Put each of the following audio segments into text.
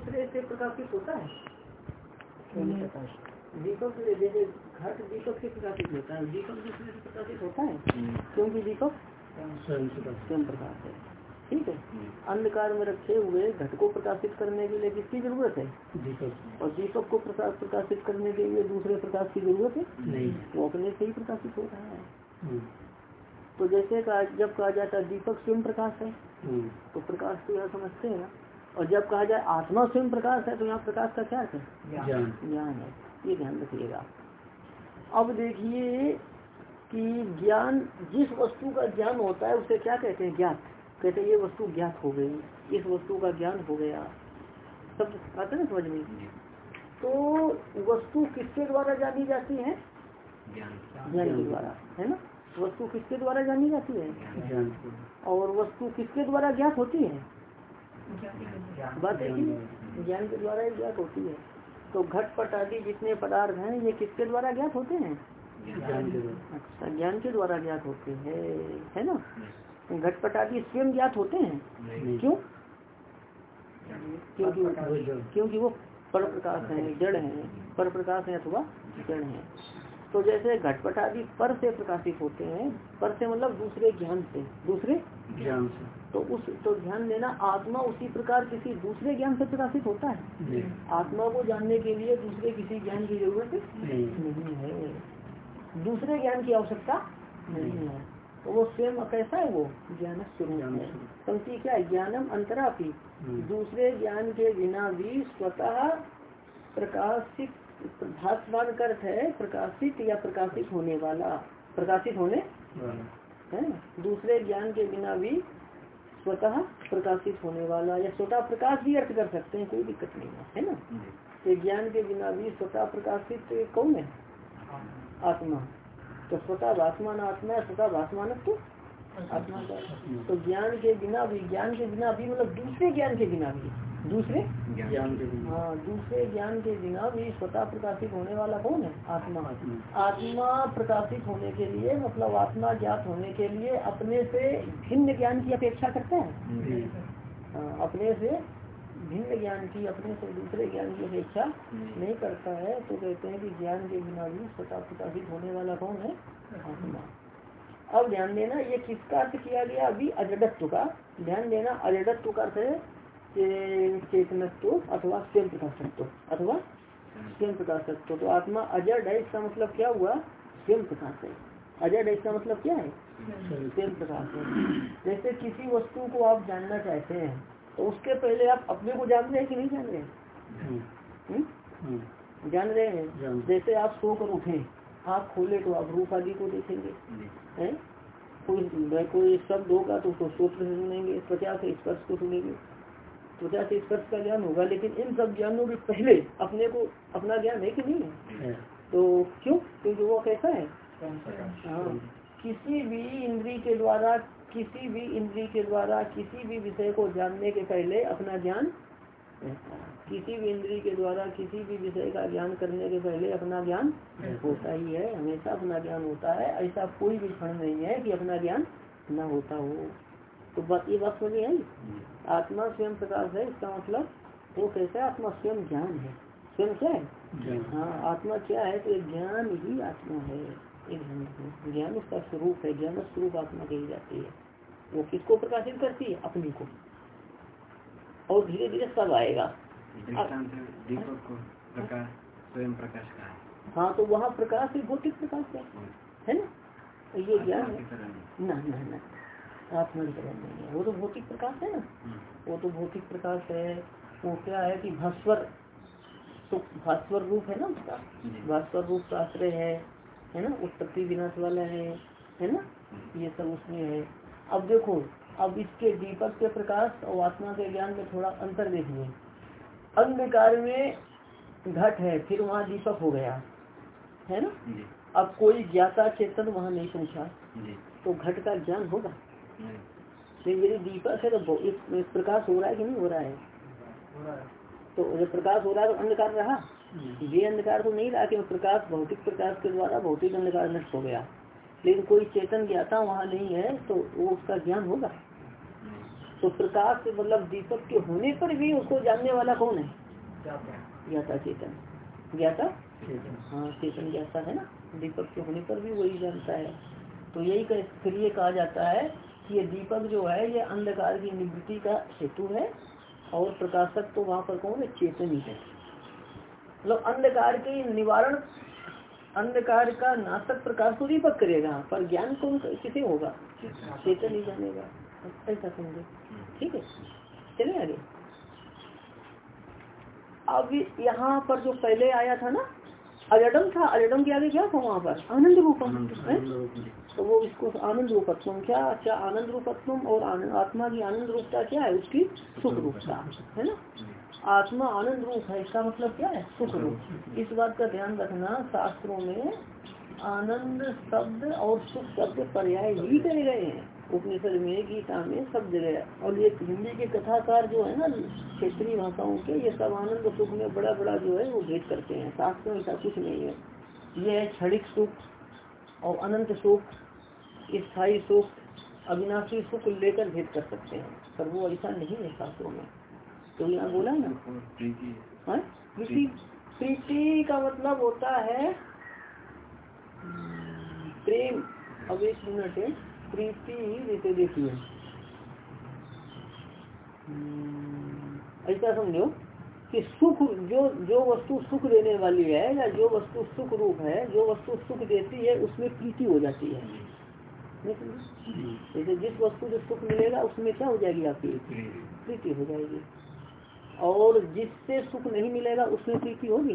दूसरे से प्रकाशित होता है? दीपक जैसे घट दीपक से प्रकाशित होता है दीपक दूसरे से प्रकाशित होता है? क्योंकि दीपक स्वयं प्रकाश है ठीक है? अंधकार में रखे हुए घट को प्रकाशित करने के लिए किसकी ज़रूरत है? दीपक और दीपक को प्रकाश प्रकाशित करने के लिए दूसरे प्रकाश की ज़रूरत है? नहीं। वो अपने से ही प्रकाशित हो रहा है। तो जैसे कहा जब कहा जाता है दीपक स्वयं प्रकाश है तो प्रकाश तो यह समझते हैं ना और जब कहा जाए आत्मा स्वयं प्रकाश है तो यहाँ प्रकाश का क्या है? ज्ञान। है। ये ध्यान रखिएगा। अब देखिए कि ज्ञान जिस वस्तु का ज्ञान होता है उसे क्या कहते हैं? ज्ञात। कहते हैं ये वस्तु ज्ञात हो गई इस वस्तु का ज्ञान हो गया। सब आते ना समझ में? तो वस्तु किसके द्वारा जानी जाती है? ज्ञान। के द्वारा है ना? वस्तु किसके द्वारा जानी जाती है? और वस्तु किसके द्वारा ज्ञात होती है? बात है ज्ञान के द्वारा ही ज्ञात होती है। तो घट पट आदि जितने पदार्थ हैं ये किसके द्वारा ज्ञात होते हैं? अच्छा ज्ञान के द्वारा ज्ञात होते हैं है ना? घटपट आदि स्वयं ज्ञात होते हैं? क्यों? क्योंकि क्योंकि वो पर प्रकाश है जड़ है। पर प्रकाश है अथवा जड़ है। तो जैसे घटपट आदि पर से प्रकाशित होते हैं पर से मतलब दूसरे ज्ञान से। दूसरे ज्ञान से। तो उस तो ध्यान देना आत्मा उसी प्रकार किसी दूसरे ज्ञान से प्रकाशित होता है? आत्मा को जानने के लिए दूसरे किसी ज्ञान की ज़रूरत नहीं। है। दूसरे ज्ञान की आवश्यकता नहीं है। तो वो स्वयं कैसा है वो? ज्ञान स्वरूप है। पंक्ति क्या? ज्ञानम अंतरापी। दूसरे ज्ञान के बिना भी स्वतः प्रकाशित भाषवान अर्थ है प्रकाशित या प्रकाशित होने वाला। प्रकाशित होने है दूसरे ज्ञान के बिना भी स्वतः प्रकाशित होने वाला या स्वतः प्रकाश भी अर्थ कर सकते हैं कोई दिक्कत नहीं है है ना। ये ज्ञान के बिना भी स्वतः प्रकाशित कौन है? आत्मा। तो स्वतः भाषमान आत्मा है स्वतः भाषमान तो आत्मा का। तो ज्ञान के बिना भी ज्ञान के बिना भी मतलब दूसरे ज्ञान के बिना भी। दूसरे ज्ञान के बिना। हाँ दूसरे ज्ञान के बिना भी स्वतः प्रकाशित होने वाला कौन है? आत्मा। आत्मा। प्रकाशित होने के लिए मतलब आत्मा ज्ञात होने के लिए अपने से भिन्न ज्ञान की अपेक्षा करता है? हाँ, अपने से भिन्न ज्ञान की अपने से दूसरे ज्ञान की अपेक्षा नहीं करता है तो कहते हैं कि ज्ञान के बिना भी स्वतः प्रकाशित होने वाला कौन है? आत्मा। अब ध्यान देना ये किसका अर्थ किया गया? अभी अजडत्व का। ध्यान देना अजडत्व का अर्थ है चेतनत्व अथवा स्वयं प्रकाशत्व अथवा स्वयं प्रकाशत्व तो आत्मा अजड है इसका मतलब क्या हुआ? स्वयं प्रकाश है अजड है इसका मतलब क्या है? स्वयं प्रकाश है जैसे किसी वस्तु को आप जानना चाहते हैं तो उसके पहले आप अपने को जान रहे हैं कि नहीं जान रहे हम्म? हम्म। जान रहे हैं? जैसे आप सो कर उठे आप खोले तो आप रूप आदि को देखेंगे। हैं? कोई कोई शब्द होगा तो उसको सोच सुनेंगे त्वचा से स्पर्श को सुनेंगे। त्वचा से स्पर्श का ज्ञान होगा? लेकिन इन सब ज्ञानों के पहले अपने को अपना ज्ञान है कि नहीं है? तो क्यों? क्योंकि वो कैसा है? हाँ। किसी भी इंद्री के द्वारा किसी भी इंद्री के द्वारा किसी भी विषय को जानने के पहले अपना ज्ञान किसी भी इंद्री के द्वारा किसी भी विषय का ज्ञान करने के पहले अपना ज्ञान होता ही है। हमेशा अपना ज्ञान होता है। ऐसा कोई भी क्षण नहीं है कि अपना ज्ञान न होता हो। तो बात ये बात समझ आई? आत्मा स्वयं प्रकाश है इसका मतलब वो कैसा आत्मा स्वयं ज्ञान है। स्वयं क्या है? हाँ आत्मा क्या है? तो ज्ञान ही आत्मा है। ज्ञान उसका स्वरूप है। ज्ञान स्वरूप आत्मा कही जाती है। वो किसको प्रकाशित करती है? अपनी को। और धीरे धीरे सब आएगा। स्वयं प्रकाश का हाँ। तो वहाँ प्रकाश भौतिक प्रकाश है। है ना? ये ज्ञान न न आत्मा तरह नहीं है। वो तो भौतिक प्रकाश है ना। हम्म। वो तो भौतिक प्रकाश है। वो क्या है कि भास्वर तो भास्वर रूप है ना उसका। भास्वर रूप का आश्रय है है ना? उत्पत्ति विनाश वाला है है ना? ये सब उसमें है। अब देखो अब इसके दीपक के प्रकाश और आत्मा के ज्ञान में थोड़ा अंतर देखिए। अंधकार में घट है फिर वहाँ दीपक हो गया है ना? अब कोई ज्ञाता चेतन वहाँ नहीं पहुँचा। तो घट का ज्ञान होगा। यदि दीपक है तो प्रकाश हो रहा है कि नहीं हो रहा है? तो जब प्रकाश हो रहा है तो अंधकार रहा? ये अंधकार तो नहीं रहा कि प्रकाश भौतिक प्रकाश के द्वारा भौतिक अंधकार नष्ट हो गया। लेकिन कोई चेतन ज्ञाता वहाँ नहीं है तो वो उसका ज्ञान होगा। तो प्रकाश मतलब दीपक के होने पर भी उसको जानने वाला कौन है? ज्ञाता। चेतन। ज्ञाता? हाँ चेतन ज्ञाता है ना। दीपक के होने पर भी वही जानता है। तो यही फिर ये कहा जाता है कि ये दीपक जो है ये अंधकार की निवृत्ति का हेतु है और प्रकाशक तो वहाँ पर कौन है? चेतन ही। है मतलब अंधकार के निवारण अंधकार का नाशक प्रकाश तो दीपक करेगा पर ज्ञान कौन किसे होगा? चेतन ही जानेगा ऐसा समझे। ठीक है? चले आगे। अब यहाँ पर जो पहले आया था ना अजडम था। अजडम के आगे क्या था वहाँ पर? आनंद रूपम तो वो इसको आनंद रूपत्व क्या क्या आनंद रूपत्व और आत्मा की आनंद रूपता क्या है? उसकी सुख रूपता, है ना? आत्मा आनंद रूप है, इसका मतलब क्या है? सुख रूप। इस बात का ध्यान रखना, शास्त्रों में आनंद शब्द और सुख शब्द पर्याय ही करे गए हैं। उपनिषद में, गीता में सब जगह और ये हिंदी के कथाकार जो है ना, क्षेत्रीय भाषाओं के, ये सब आनंद सुख में बड़ा बड़ा जो है वो भेद करते हैं। शास्त्र में ऐसा कुछ नहीं है। ये है क्षणिक सुख और अनंत सुख। स्थायी सुख अविनाशी सुख लेकर भेद कर सकते हैं। पर वो ऐसा नहीं है शास्त्रों में। तो यहाँ बोला ना? हाँ? प्रीति प्रीति का मतलब होता है प्रेम। अब एक मिनट है। प्रीति जैसे देखिए। ऐसा समझो कि सुख जो जो वस्तु सुख देने वाली है या जो वस्तु सुख रूप है जो वस्तु सुख देती है उसमें प्रीति हो जाती है। जैसे जिस वस्तु जो सुख मिलेगा उसमें क्या हो जाएगी आपकी? प्रीति हो जाएगी। और जिससे सुख नहीं मिलेगा उसमें प्रीति होगी?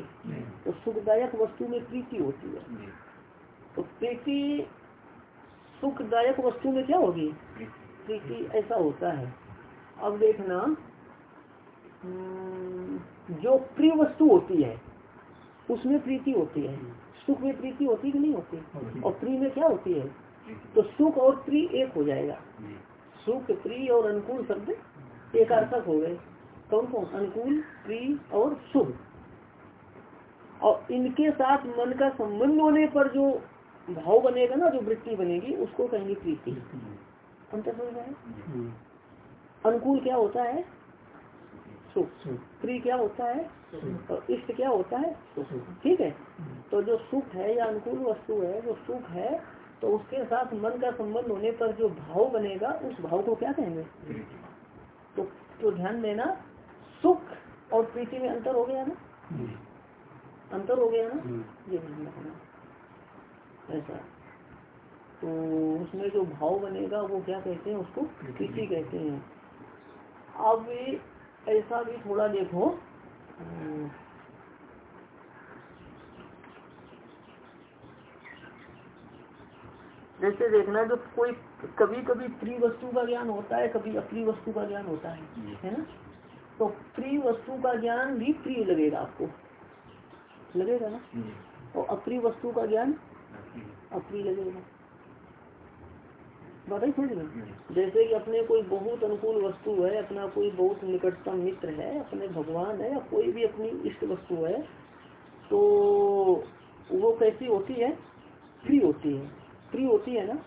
तो सुखदायक वस्तु में प्रीति होती है। तो प्रीति सुखदायक वस्तु में क्या होगी? प्रीति ऐसा होता है। अब देखना हम्म, जो प्रिय वस्तु होती है उसमें प्रीति होती है। सुख में प्रीति होती कि नहीं होती? और प्रिय में क्या होती है? तो सुख और प्रिय एक हो जाएगा। सुख प्रिय और अनुकूल शब्द एक अर्थक हो गए। कौन कौन? अनुकूल प्रिय और शुभ। और इनके साथ मन का संबंध होने पर जो भाव बनेगा ना जो वृत्ति बनेगी उसको कहेंगे प्रीति। अंतर समझ रहे अनुकूल क्या होता है? सुख। प्रिय क्या होता है? और इष्ट क्या होता है? सुख। ठीक है? तो जो सुख है या अनुकूल वस्तु है जो सुख है तो उसके साथ मन का संबंध होने पर जो भाव बनेगा, उस भाव को क्या कहेंगे? तो तो ध्यान देना, सुख और प्रीति में अंतर हो गया ना? अंतर हो गया ना? ये ध्यान रखना। ऐसा। तो उसमें जो भाव बनेगा, वो क्या कहते हैं? उसको प्रीति कहते हैं। अब ऐसा भी थोड़ा देखो। जैसे देखना जो कोई कभी कभी प्रिय वस्तु का ज्ञान होता है कभी अप्रिय वस्तु का ज्ञान होता है है ना? तो प्रिय वस्तु का ज्ञान भी प्रिय लगेगा आपको। लगेगा ना? और अप्रिय वस्तु का ज्ञान अप्रिय लगेगा। बात ही? समझ में जैसे कि अपने कोई बहुत अनुकूल वस्तु है अपना कोई बहुत निकटतम मित्र है अपने भगवान है या कोई भी अपनी इष्ट वस्तु है तो वो कैसी होती है? फ्री होती है। प्रिय होती है ना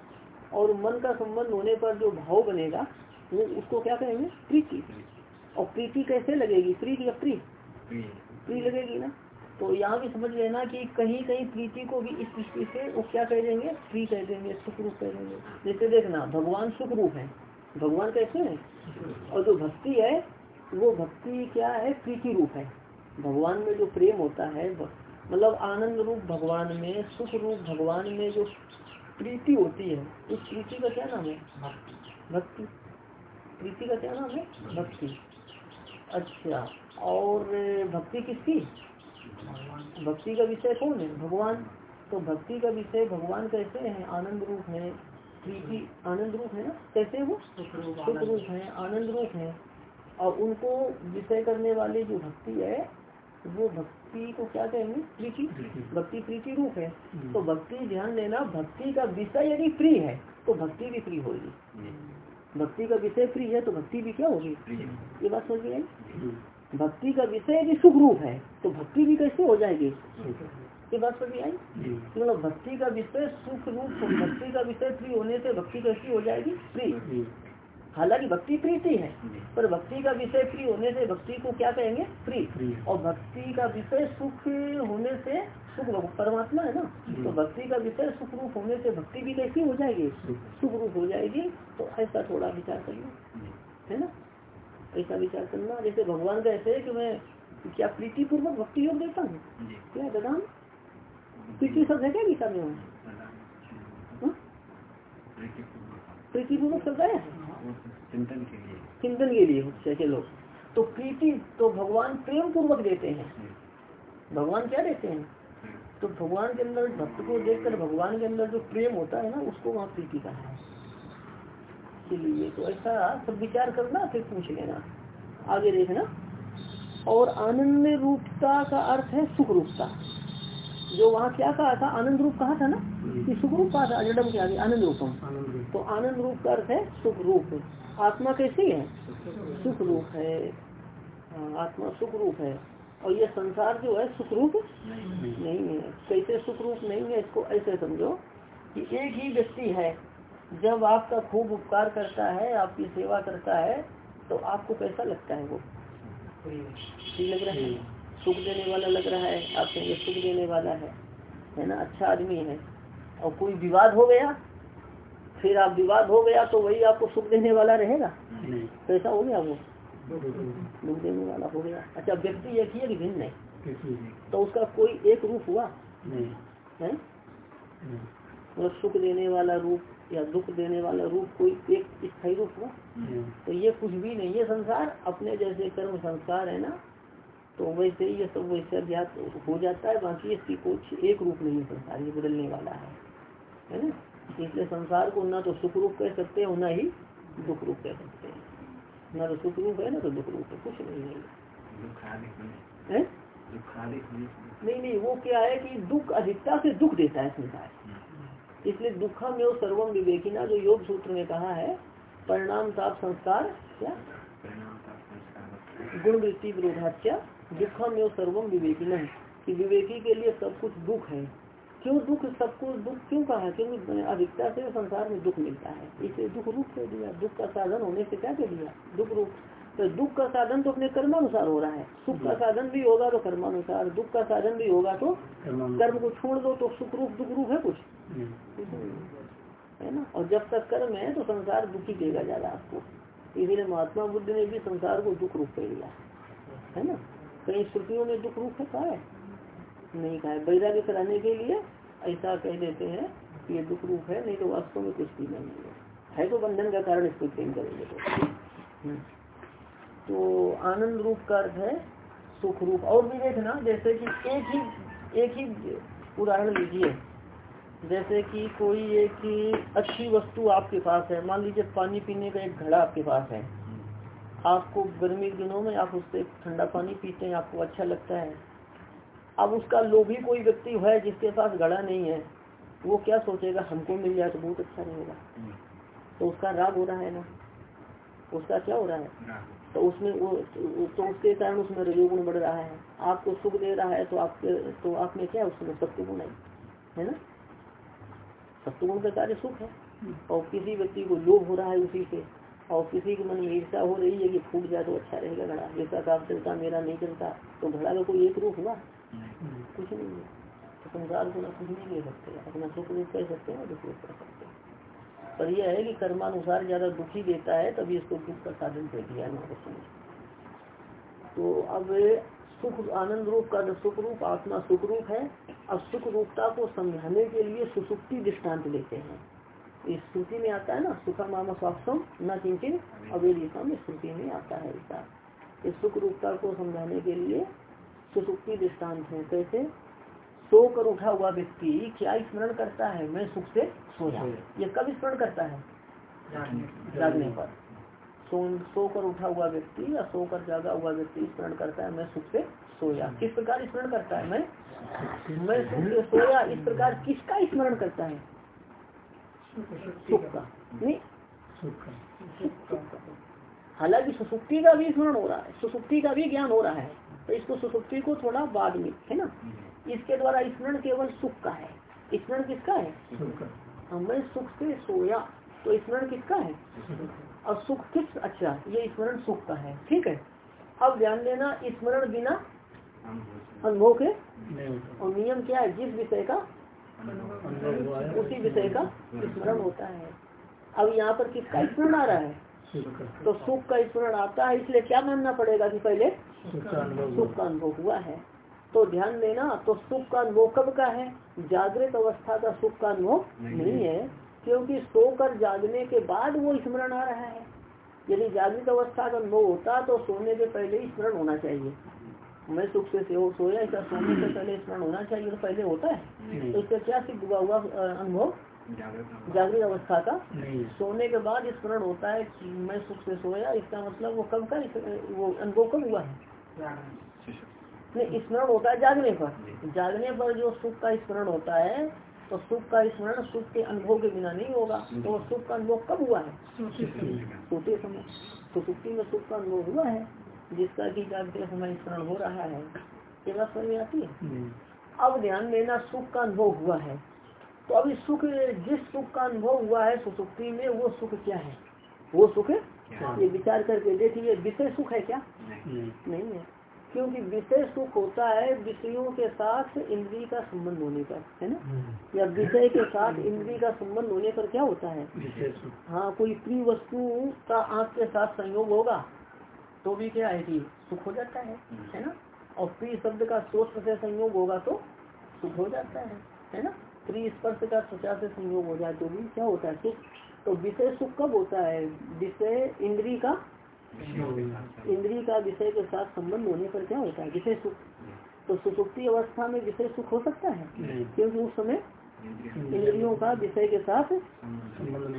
और मन का संबंध होने पर जो भाव बनेगा वो उसको क्या कहेंगे? प्रीति। और प्रीति कैसे लगेगी? प्रीति या प्री प्रिय लगेगी ना? तो यहाँ भी समझ लेना कि कहीं कहीं प्रीति को भी इस दृष्टि से वो क्या कह देंगे? प्री कह देंगे सुख रूप कह देंगे। जैसे देखना भगवान सुख रूप है। भगवान कैसे है? और जो भक्ति है वो भक्ति क्या है? प्रीति रूप है। भगवान में जो प्रेम होता है मतलब आनंद रूप भगवान में सुख रूप भगवान में जो प्रीति होती है। उस प्रीति का क्या नाम है? भक्ति। प्रीति का क्या नाम है? भक्ति। अच्छा और भक्ति किसकी? भक्ति का विषय कौन है? भगवान। तो भक्ति का विषय भगवान कैसे है? आनंद रूप है। प्रीति आनंद रूप है ना? कैसे वो? सुख रूप है, आनंद रूप है। और उनको विषय करने वाली जो भक्ति है वो भक्ति को क्या कहेंगे? प्रीति। भक्ति प्रीति रूप है। हम्म। तो भक्ति ध्यान देना भक्ति का विषय यदि प्रिय है तो भक्ति भी प्रिय होगी। हम्म। भक्ति का विषय प्रिय है तो भक्ति भी क्या होगी? ये बात समझ आई? भक्ति का विषय यदि सुख रूप है तो भक्ति भी कैसे हो जाएगी? ये बात समझ आई? मतलब भक्ति का विषय सुख रूप भक्ति का विषय प्रिय होने से भक्ति कैसी हो जाएगी? प्रिय हालाँकि भक्ति प्रीति है पर भक्ति का विषय प्रिय होने से भक्ति को क्या कहेंगे? प्रिय। और भक्ति का विषय सुख होने से सुख परमात्मा है ना? तो भक्ति का विषय सुख रूप होने से भक्ति भी कैसी हो जाएगी? सुख। रूप हो जाएगी तो ऐसा थोड़ा विचार करिए। है ना? ऐसा विचार करना जैसे भगवान कहते हैं कि मैं क्या प्रीति पूर्वक भक्ति योग देता हूँ? क्या ददाम प्रीति शब्द है क्या गीता में? हाँ? प्रीति पूर्वक शब्द है? चिंतन के लिए। चिंतन के लिए चलो तो प्रीति तो भगवान प्रेम पूर्वक देते हैं। भगवान क्या देते हैं? तो भगवान के अंदर भक्त को देखकर भगवान के अंदर जो प्रेम होता है ना उसको वहाँ प्रीति का है। इसीलिए तो ऐसा सब विचार करना फिर पूछ लेना। आगे देखना। और आनंद रूपता का अर्थ है सुख रूपता जो वहाँ क्या कहा था? आनंद रूप कहा था ना? कि सुख रूप कहा था अजडम के आगे आनंद रूपम। तो आनंद रूप का अर्थ है सुख रूप आत्मा कैसी है? सुख रूप है। हाँ, आत्मा सुख रूप है। और ये संसार जो है सुख रूप नहीं है। कैसे सुख रूप नहीं है इसको ऐसे समझो कि एक ही व्यक्ति है। जब आपका खूब उपकार करता है आपकी सेवा करता है तो आपको कैसा लगता है वो? ठीक लग रहा है? सुख देने वाला लग रहा है आप कहेंगे सुख देने वाला है है ना? अच्छा आदमी है। और कोई विवाद हो गया फिर आप विवाद हो गया तो वही आपको सुख देने वाला रहेगा? नहीं। कैसा हो गया वो? दुख देने वाला हो गया। अच्छा व्यक्ति एक ही भिन्न है? तो उसका कोई एक रूप हुआ? नहीं। है? मतलब सुख देने वाला रूप या दुख देने वाला रूप कोई एक स्थायी रूप हुआ? तो ये कुछ भी नहीं ये संसार। अपने जैसे कर्म संस्कार है ना तो वैसे ही ये सब वैसे अभ्यास हो जाता है बाकी इसकी कुछ एक रूप नहीं है संसार ये बदलने वाला है। है ना? इसलिए संसार को ना तो सुख रूप कह सकते हैं ना ही दुख रूप कह सकते हैं। ना तो सुख रूप है ना तो दुख रूप है कुछ नहीं है। दुख है? दुख नहीं नहीं वो क्या है कि दुख अधिकता से दुख देता है संसार। इसलिए दुखम योग सर्वम विवेकिना जो योग सूत्र में कहा है परिणाम ताप संस्कार क्या? गुण वृत्ति विरोधाच्या दुखम योग सर्वम विवेकिना कि विवेकी के लिए सब कुछ दुख है। क्यों दुख? सबको दुख क्यों कहा? क्योंकि अधिकता से संसार में दुख मिलता है। इसे दुख रूप कह दिया। दुख का साधन होने से क्या कह दिया? दुख रूप। तो दुख का साधन तो अपने कर्मानुसार हो रहा है। सुख का साधन भी होगा तो कर्मानुसार। दुख का साधन भी होगा तो कर्म को छोड़ दो तो सुख रूप दुख रूप है कुछ। है ना? और जब तक कर्म है तो संसार दुखी देगा ज़्यादा आपको। इसीलिए महात्मा बुद्ध ने भी संसार को दुख रूप कह दिया। है ना? कहीं श्रुतियों में दुख रूप कहा है? नहीं कहा है। वैराग्य कराने के लिए ऐसा कह देते हैं कि ये दुख रूप है, नहीं तो वास्तव में कुछ भी नहीं है। है तो बंधन का कारण इसको प्रेम करेंगे तो। हम्म। तो आनंद रूप का अर्थ है सुख रूप। और भी देखना, जैसे कि एक ही एक ही उदाहरण लीजिए जैसे कि कोई एक अच्छी वस्तु आपके पास है। मान लीजिए पानी पीने का एक घड़ा आपके पास है। आपको गर्मी के दिनों में आप उससे ठंडा पानी पीते हैं आपको अच्छा लगता है। अब उसका लोभी कोई व्यक्ति है जिसके पास घड़ा नहीं है वो क्या सोचेगा हमको मिल जाए तो बहुत अच्छा रहेगा। तो उसका राग हो रहा है ना? उसका क्या हो रहा है? तो उसमें वो तो उसके कारण उसमें रजोगुण बढ़ रहा है। आपको सुख दे रहा है तो आपके तो आप में क्या है उसमें सत्वगुण है है ना? सत्वगुण का कार्य सुख है। और किसी व्यक्ति को लोभ हो रहा है उसी से और किसी के मन में ईर्षा हो रही है कि फूट जाए तो अच्छा रहेगा, घड़ा जैसा काम चलता, मेरा नहीं चलता तो घड़ा का कोई एक रूप हुआ? कुछ नहीं है तो संसार को ना कुछ नहीं ले सकते, अपना सुख रूप कह सकते हैं, दुख रूप कर सकते हैं। पर यह है कि कर्मानुसार ज़्यादा दुखी देता है, तभी इसको दुख का साधन दे दिया तो अब सुख, आनंद रूप का सुख रूप, आत्मा सुख रूप है, अब सुख रूपता को समझाने के लिए सुसुप्ति दृष्टांत लेते हैं। इस श्रुति में आता है ना सुखा मामा स्वास्थम न किंचन अवेदिका में श्रुति में आता है ऐसा। इस सुख रूपता को समझाने के लिए सुसुप्ति दृष्टांत है। कैसे? सो कर उठा हुआ व्यक्ति क्या स्मरण करता है? मैं सुख से सोया। ये कब स्मरण करता है? जागने पर। सो सो कर उठा हुआ व्यक्ति या सो कर जागा हुआ व्यक्ति स्मरण करता है मैं सुख से सोया। किस प्रकार स्मरण करता है? मैं? मैं सुख से सोया। इस प्रकार किसका स्मरण करता है? सुख। का नहीं हालाँकि सुसुप्ति का भी स्मरण हो रहा है सुसुप्ति का भी ज्ञान हो रहा है तो इसको सुसुप्ति को थोड़ा बाद में है ना? इसके द्वारा स्मरण केवल सुख का है। स्मरण किसका है? सुख। का हाँ, सुख से सोया तो स्मरण किसका है? और सुख किस अच्छा ये स्मरण सुख का है ठीक है? अब ध्यान देना स्मरण बिना अनुभव के और नियम क्या है? जिस विषय का उसी विषय का स्मरण होता है। अब यहाँ पर किसका स्मरण आ रहा है? तो सुख का स्मरण आता है, इसलिए क्या मानना पड़ेगा कि पहले? सुख का अनुभव हुआ है। तो ध्यान देना तो सुख का अनुभव कब का है? जागृत अवस्था का सुख का अनुभव नहीं है, क्योंकि सोकर जागने के बाद वो स्मरण आ रहा है। यदि जागृत अवस्था का अनुभव होता तो सोने के पहले ही स्मरण होना चाहिए। मैं सुख से सोया ऐसा सोने से पहले स्मरण होना चाहिए तो पहले होता है। तो इससे क्या सिद्ध हुआ हुआ अनुभव? जागृत अवस्था। का? नहीं। सोने के बाद स्मरण होता है कि मैं सुख से सोया इसका मतलब वो कब का वो अनुभव कब हुआ है? नहीं स्मरण होता है जागने पर। जागने पर जो सुख का स्मरण होता है तो सुख का स्मरण सुख के अनुभव के बिना नहीं होगा। तो सुख का अनुभव कब हुआ है? सोते समय। तो सुक्ति में सुख का अनुभव हुआ है। जिसका कि जागते समय स्मरण हो रहा है ये बात समझ में आती है? अब ध्यान देना सुख का अनुभव हुआ है। तो अभी सुख जिस सुख का अनुभव हुआ है सुसुप्ति में वो सुख क्या है? वो सुख ये विचार करके देखिए विषय सुख है क्या? नहीं। नहीं है। क्योंकि विषय सुख होता है विषयों के साथ इंद्री का संबंध होने पर है ना? या विषय के साथ इंद्री का संबंध होने पर क्या होता है? हाँ कोई प्रिय वस्तु का आँख के साथ संयोग होगा? तो भी क्या है कि सुख हो जाता है है ना? और प्रिय शब्द का सोच से संयोग होगा तो सुख हो जाता है है ना? प्रिय स्पर्श का त्वचा से संयोग हो जाए तो भी क्या होता है? सुख। तो विषय सुख कब होता है? विषय इंद्री का इंद्री का विषय के साथ संबंध होने पर क्या होता है? विषय सुख। तो सुसुप्ति अवस्था में विषय सुख हो सकता है? क्योंकि उस समय इंद्रियों का विषय के साथ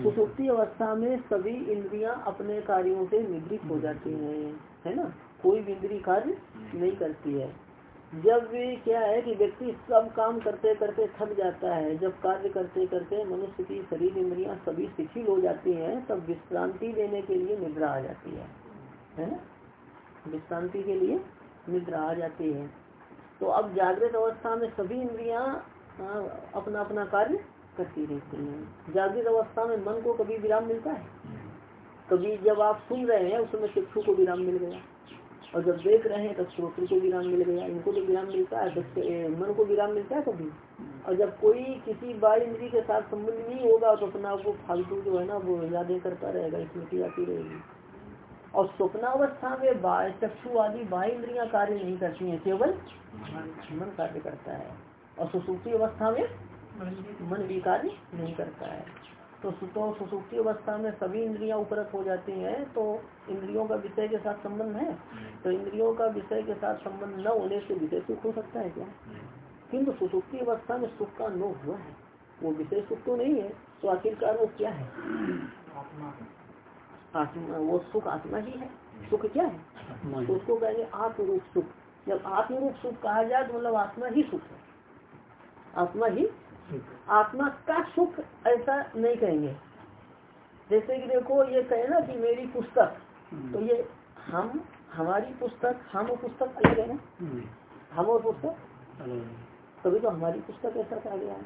सुसुप्ति अवस्था में सभी इंद्रियाँ अपने कार्यों से निवृत्त हो जाती हैं, है ना? कोई भी इंद्री कार्य नहीं करती है। जब क्या है कि व्यक्ति सब काम करते करते थक जाता है, जब कार्य करते करते मनुष्य की शरीर इंद्रियाँ सभी शिथिल हो जाती हैं, तब विश्रांति देने के लिए निद्रा आ जाती है है ना? विश्रांति के लिए निद्रा आ जाती है। तो अब जागृत अवस्था में सभी इंद्रियाँ अपना अपना कार्य करती रहती है। जागृत अवस्था में मन को कभी विराम मिलता है? कभी जब आप सुन रहे हैं, उस समय चक्षु को विराम मिल गया। और जब देख रहे हैं तब श्रोत्र को विराम मिल गया, इनको तो विराम मिलता है तब मन को विराम मिलता है कभी? और जब कोई किसी बाह्य इंद्री के साथ संबंध नहीं होगा तो अपना वो फालतू जो है ना, वो यादें करता रहेगा स्मृति आती रहेगी। और स्वप्नावस्था में चक्षु आदि बाह्य इंद्रियाँ कार्य नहीं करती है, केवल मन कार्य करता है। और सुसुप्ति अवस्था में मन भी कार्य नहीं करता है। तो सु- तो सुसुप्ति अवस्था में सभी इंद्रियाँ उपरत हो जाती हैं तो इंद्रियों का विषय के साथ संबंध है? तो इंद्रियों का विषय के साथ संबंध न होने से विषय सुख हो सकता है क्या? किंतु सुसुप्ति अवस्था में सुख का अनुभव हुआ है। वो विषय सुख तो नहीं है तो आखिरकार वो क्या है? आत्मा। वो सुख आत्मा ही है। सुख क्या है? तो उसको कहेंगे आत्मरूप सुख। जब आत्मरूप सुख कहा जाए तो मतलब आत्मा ही सुख है। आत्मा ही आत्मा का सुख ऐसा नहीं कहेंगे। जैसे कि देखो ये कहे ना कि मेरी पुस्तक तो ये हम हमारी पुस्तक हम और पुस्तक अलग है ना? हम्म, हम और पुस्तक? तभी तो हमारी पुस्तक ऐसा कहा गया है।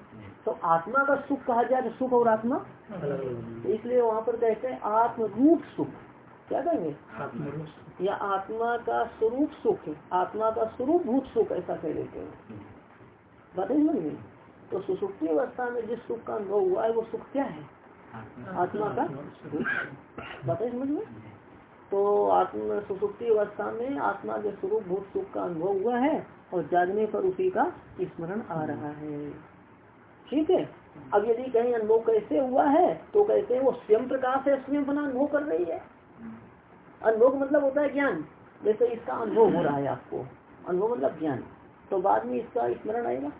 तो आत्मा का सुख कहा जाए तो सुख और आत्मा? तो इसलिए वहाँ पर कहते हैं आत्मरूप सुख। क्या कहेंगे? या आत्मा का स्वरूप सुख आत्मा का स्वरूप भूत सुख ऐसा कह देते हैं। बातें समझ में तो सुसुप्ति अवस्था में जिस सुख का अनुभव हुआ है वो सुख क्या है? आत्मा। का बातें समझ में तो आत्मा सुसुप्ति अवस्था में आत्मा के स्वरूप भूत सुख का अनुभव हुआ है और जागने पर उसी का स्मरण आ रहा है। ठीक है? अब यदि कहीं अनुभव कैसे हुआ है तो कहते हैं वो स्वयं प्रकाश है स्वयं अपना अनुभव कर रही है। अनुभव मतलब होता है ज्ञान। जैसे इसका अनुभव हो रहा है आपको। अनुभव मतलब ज्ञान। तो बाद में इसका स्मरण आएगा।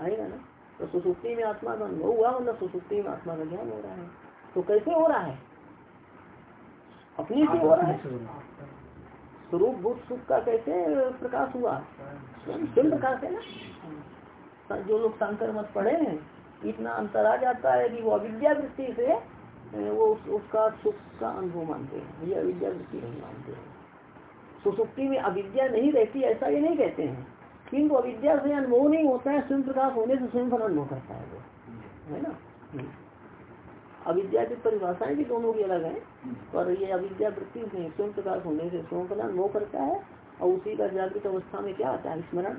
आएगा ना? तो सुसुप्ति में आत्मा का अनुभव हुआ मतलब सुसुप्ति में आत्मा का ज्ञान हो रहा है। तो कैसे हो रहा है? अपनी से हो रहा है। स्वरूप भूत सुख का कैसे प्रकाश हुआ? स्वयं प्रकाश है ना? जो लोग शंकर मत पढ़े हैं इतना अंतर आ जाता है कि वो अविद्या वृत्ति से वो उस, उसका सुख का अनुभव मानते हैं। ये अविद्या वृत्ति नहीं मानते हैं। सुसुप्ति में अविद्या नहीं रहती ऐसा ये नहीं कहते हैं। किंतु अविद्या से अनुभव नहीं होता है, स्वयं प्रकाश होने से स्वयं फल अनुभव करता है वो। है ना? अविद्या की परिभाषाएँ भी दोनों की अलग है, पर ये अविद्या वृत्ति में स्वयं प्रकाश होने से स्वयं का अनुभव करता है, और उसी का जागृत अवस्था में क्या आता है? स्मरण।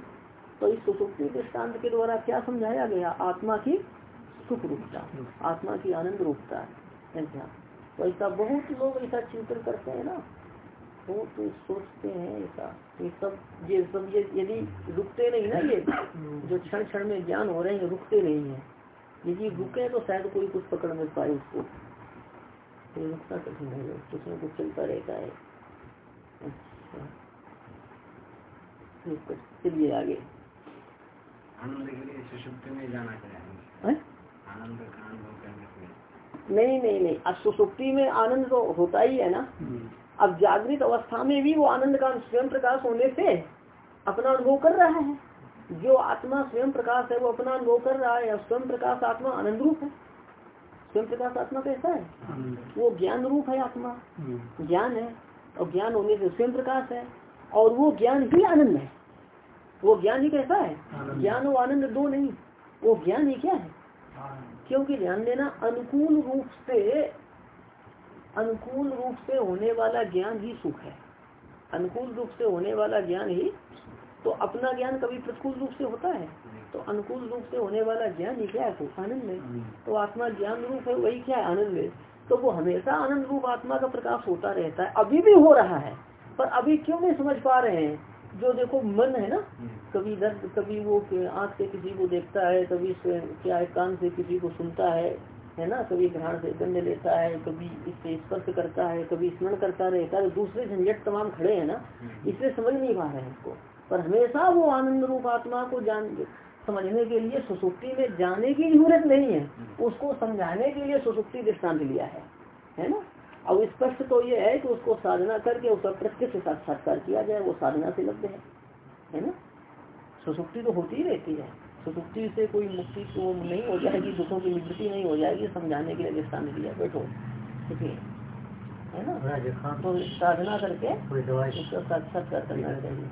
तो इस सुसुप्ति दृष्टांत के द्वारा क्या समझाया गया? आत्मा की सुख रूपता आत्मा की आनंद रूपता ऐसा। तो ऐसा बहुत लोग ऐसा चिंतन करते हैं ना बहुत सोचते हैं ऐसा। ये सब ये सब ये यदि रुकते नहीं ना ये जो क्षण क्षण में ज्ञान हो रहे हैं रुकते नहीं है। यदि रुके तो शायद कोई कुछ पकड़ में पाए उसको। तो रुकता कठिन है कुछ न कुछ चलता रहता है। अच्छा। चलिए आगे। आनंद के लिए सुषुप्ति में जाना चाहिए आनंद का अनुभव करने नहीं नहीं नहीं। अब सुसुप्ति में आनंद तो होता ही है ना। हम्म। अब जागृत अवस्था में भी वो आनंद का स्वयं प्रकाश होने से अपना अनुभव कर रहा है। जो आत्मा स्वयं प्रकाश है वो अपना अनुभव कर रहा है। स्वयं प्रकाश आत्मा आनंद रूप है। स्वयं प्रकाश आत्मा कैसा है? वो ज्ञान रूप है आत्मा। हम्म। ज्ञान है और ज्ञान होने से स्वयं प्रकाश है और वो ज्ञान ही आनंद है। वो ज्ञान ही कैसा है? ज्ञान और आनंद दो नहीं वो ज्ञान ही क्या है? क्योंकि ध्यान देना अनुकूल रूप से अनुकूल रूप से होने वाला ज्ञान ही सुख है। अनुकूल रूप से होने वाला ज्ञान ही तो अपना ज्ञान कभी प्रतिकूल रूप से होता है? तो अनुकूल रूप से होने वाला ज्ञान ही क्या है? तो आनंद है। तो आत्मा ज्ञान रूप है, वही क्या है? आनंद है। तो वो हमेशा आनंद रूप आत्मा का प्रकाश होता रहता है। अभी भी हो रहा है, पर अभी क्यों नहीं समझ पा रहे हैं? जो देखो मन है ना, कभी दर्द, कभी वो आँख से किसी को देखता है, कभी क्या है, कान से किसी को सुनता है है ना? कभी घ्राण से गंध लेता है कभी इससे स्पर्श करता है कभी स्मरण करता रहता है दूसरे झंझट तमाम खड़े हैं ना? इसलिए समझ नहीं पा रहे हैं इसको। पर हमेशा वो आनंद रूप आत्मा को जान समझने के लिए सुसुप्ति में जाने की ज़रूरत नहीं है। उसको समझाने के लिए सुसुप्ति दृष्टांत लिया है। है ना? अब स्पष्ट तो ये है कि उसको साधना करके उसका प्रत्यक्ष साक्षात्कार किया जाए वो साधना से लब्ध है। है ना? सुसुप्ति तो होती ही रहती है। सुसुप्ति से कोई मुक्ति तो नहीं हो जाएगी दुखों की निवृत्ति नहीं हो जाएगी समझाने के लिए दृष्टांत दिया बैठो। ठीक है? है ना? तो साधना करके उसका साक्षात्कार करना चाहिए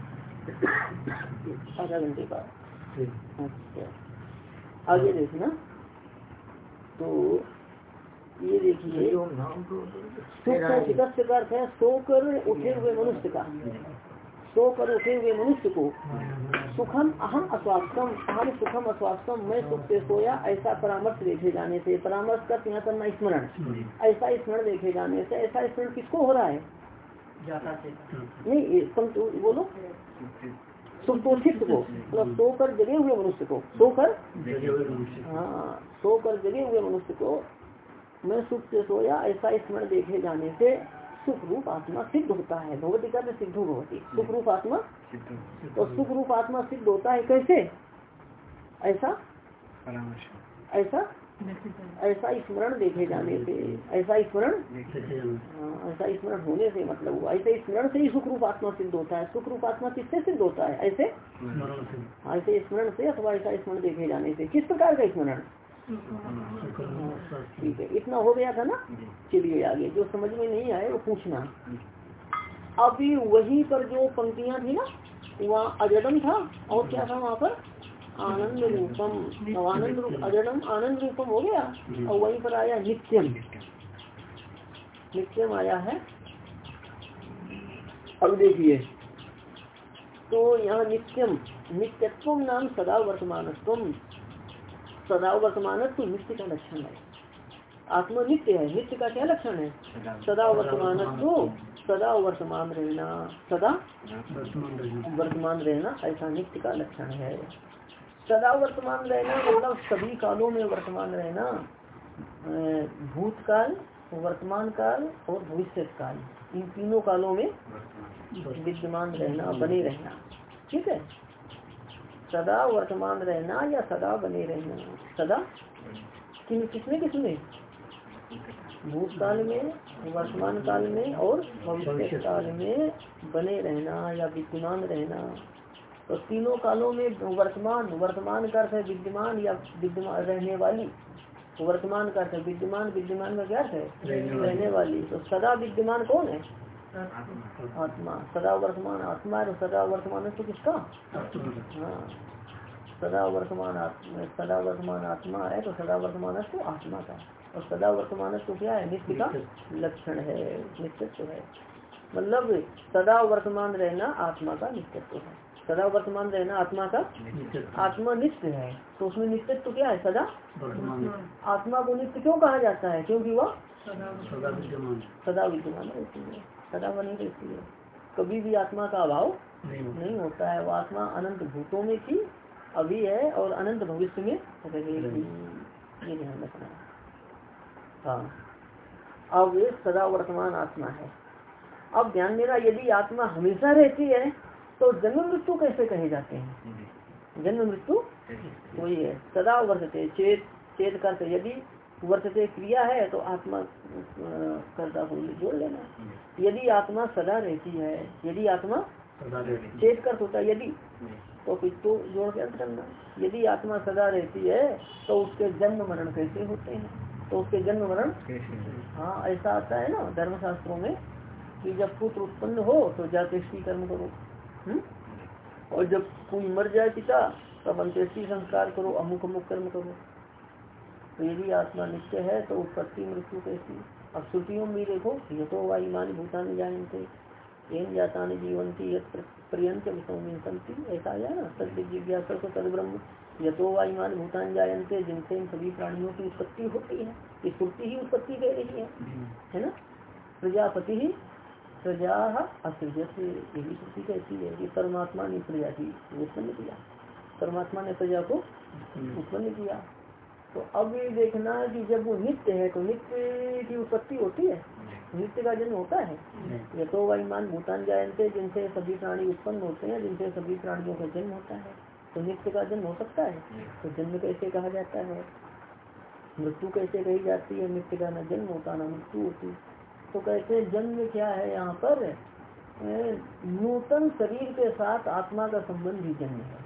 आधा घंटे का ठीक। अच्छा। आगे देखना। तो ये देखिए सुख का विकस्त का अर्थ है सोकर उठे हुए मनुष्य का। सोकर उठे हुए मनुष्य को सुखम अहम अस्वास्थम अहम सुखम अस्वास्थम मैं सुख से सोया ऐसा परामर्श देखे जाने से परामर्श का यहाँ करना स्मरण ऐसा स्मरण देखे जाने से ऐसा स्मरण किसको हो रहा है? नहीं पंक्ति बोलो सुपोषित को मतलब सोकर जगे हुए मनुष्य को सोकर? जगे हुए मनुष्य हाँ सोकर जगे हुए मनुष्य को मैं सुख से सोया ऐसा स्मरण देखे जाने से सुख रूप आत्मा सिद्ध होता है। भगवती का सिद्ध भगवती। सुख रूप आत्मा तो सुख रूप आत्मा सिद्ध होता है कैसे? ऐसा? ऐसा? ऐसा स्मरण देखे जाने से। ऐसा स्मरण? देखे जाना हाँ, ऐसा स्मरण होने से मतलब हुआ। ऐसे स्मरण से ही सुख रूप आत्मा सिद्ध होता है। सुख रूप आत्मा किससे सिद्ध होता है? ऐसे? स्मरण हाँ, ऐसे स्मरण से अथवा ऐसा स्मरण देखे जाने से। किस प्रकार का स्मरण? ठीक है, इतना हो गया था ना? चलिए आगे, जो समझ में नहीं आए वो पूछना। अभी वहीं पर जो पंक्तियाँ थी ना, वहाँ अजडम था, और क्या था वहाँ पर? आनंद रूपम। आनंद रूप, अजडम, आनंद रूपम हो गया? और वहीं पर आया नित्यम। नित्यम आया है। अब देखिए तो यहाँ नित्यम नित्यत्व नाम सदा वर्तमानत्व सदा वर्तमानत्व नित्य का लक्षण है आत्मा नित्य है नित्य का क्या लक्षण है? सदा वर्तमानत्व सदा वर्तमान रहना सदा वर्तमान रहना ऐसा नित्य का लक्षण है। सदा वर्तमान रहना मतलब सभी कालों में वर्तमान रहना भूतकाल वर्तमान काल और भविष्य काल इन तीनों कालों में विद्यमान रहना बने रहना। ठीक है? सदा वर्तमान रहना या सदा बने रहना? सदा? किन किसमें किसमें भूतकाल में वर्तमान काल में और भविष्य काल में बने रहना या विद्यमान रहना? तो तीनों कालों में वर्तमान वर्तमान का अर्थ है विद्यमान या विद्यमान रहने वाली। वर्तमान का अर्थ है विद्यमान विद्यमान का क्या अर्थ है? रहने वाली। तो सदा विद्यमान कौन है? आत्मा। सदा वर्तमान आत्मा है तो सदा वर्तमान है तो किसका? हाँ। सदा वर्तमान आत्मा सदा वर्तमान आत्मा है तो सदा वर्तमान है तो आत्मा का। और सदा वर्तमान तो क्या है? नित्य का लक्षण है नित्यत्व है। मतलब सदा वर्तमान रहना आत्मा का नित्यत्व है। सदा वर्तमान रहना आत्मा का आत्मा नित्य है। तो उसमें नित्यत्व क्या है? सदा आत्मा को नित्य क्यों कहा जाता है? क्योंकि वह सदा विद्यमान सदा विद्यमान है। सदा बनी रहती है। कभी भी आत्मा का अभाव नहीं होता। नहीं होता है। वो आत्मा अनंत भूतों में थी अभी है और अनंत भविष्य में रहेगी। ये ध्यान रखना है। हाँ। अब ये सदा वर्तमान आत्मा है। अब ध्यान देना यदि आत्मा हमेशा रहती है तो जन्म मृत्यु कैसे कहे जाते हैं? जन्म मृत्यु वही है। सदा वर्तते चेत चेत करते। यदि वर्तते क्रिया है तो आत्मा करता को जोड़ लेना। यदि आत्मा सदा रहती है यदि आत्मा चेत कर होता है यदि तो फिर तो जोड़ के अर्थ करना। यदि आत्मा सदा रहती है तो उसके जन्म मरण कैसे होते हैं? तो उसके जन्म मरण हाँ? ऐसा आता है ना धर्मशास्त्रों में कि जब पुत्र उत्पन्न हो तो जातेष्टि कर्म करो। हम्म? और जब कोई मर जाए पिता तब अंत्येष्टि संस्कार करो अमुक अमुक कर्म करो। तो यदि आत्मा नित्य है तो उत्पत्ति मृत्यु कैसी? अब श्रुतियों में देखो, ये तो वायुमान भूतान जानते एन जाता जीवंती, यत पर्यंत विसंति ऐसा आया ना? सत्य जिज्ञासा को तद ब्रह्म यथो वायुमान भूतान जायंते, जिनसे इन सभी प्राणियों की उत्पत्ति होती है। ये श्रुति ही उत्पत्ति कह रही है। है ना? प्रजापति ही प्रजा असृजत। यही श्रुति कहती है? कि परमात्मा ने प्रजा की उत्पन्न किया। परमात्मा ने प्रजा को उत्पन्न किया। तो अब ये देखना कि जब वो नित्य है तो नित्य की उत्पत्ति होती है। नित्य का जन्म होता है। ये तो वायुमान भूतान जायंते जिनसे सभी प्राणी उत्पन्न होते हैं जिनसे सभी प्राणियों का जन्म होता है। तो नित्य का जन्म हो सकता है। तो जन्म कैसे कहा जाता है? मृत्यु कैसे कही जाती है? नित्य का न जन्म होता ना मृत्यु होती। तो कैसे जन्म क्या है यहाँ पर? नूतन शरीर के साथ आत्मा का संबंध ही जन्म है।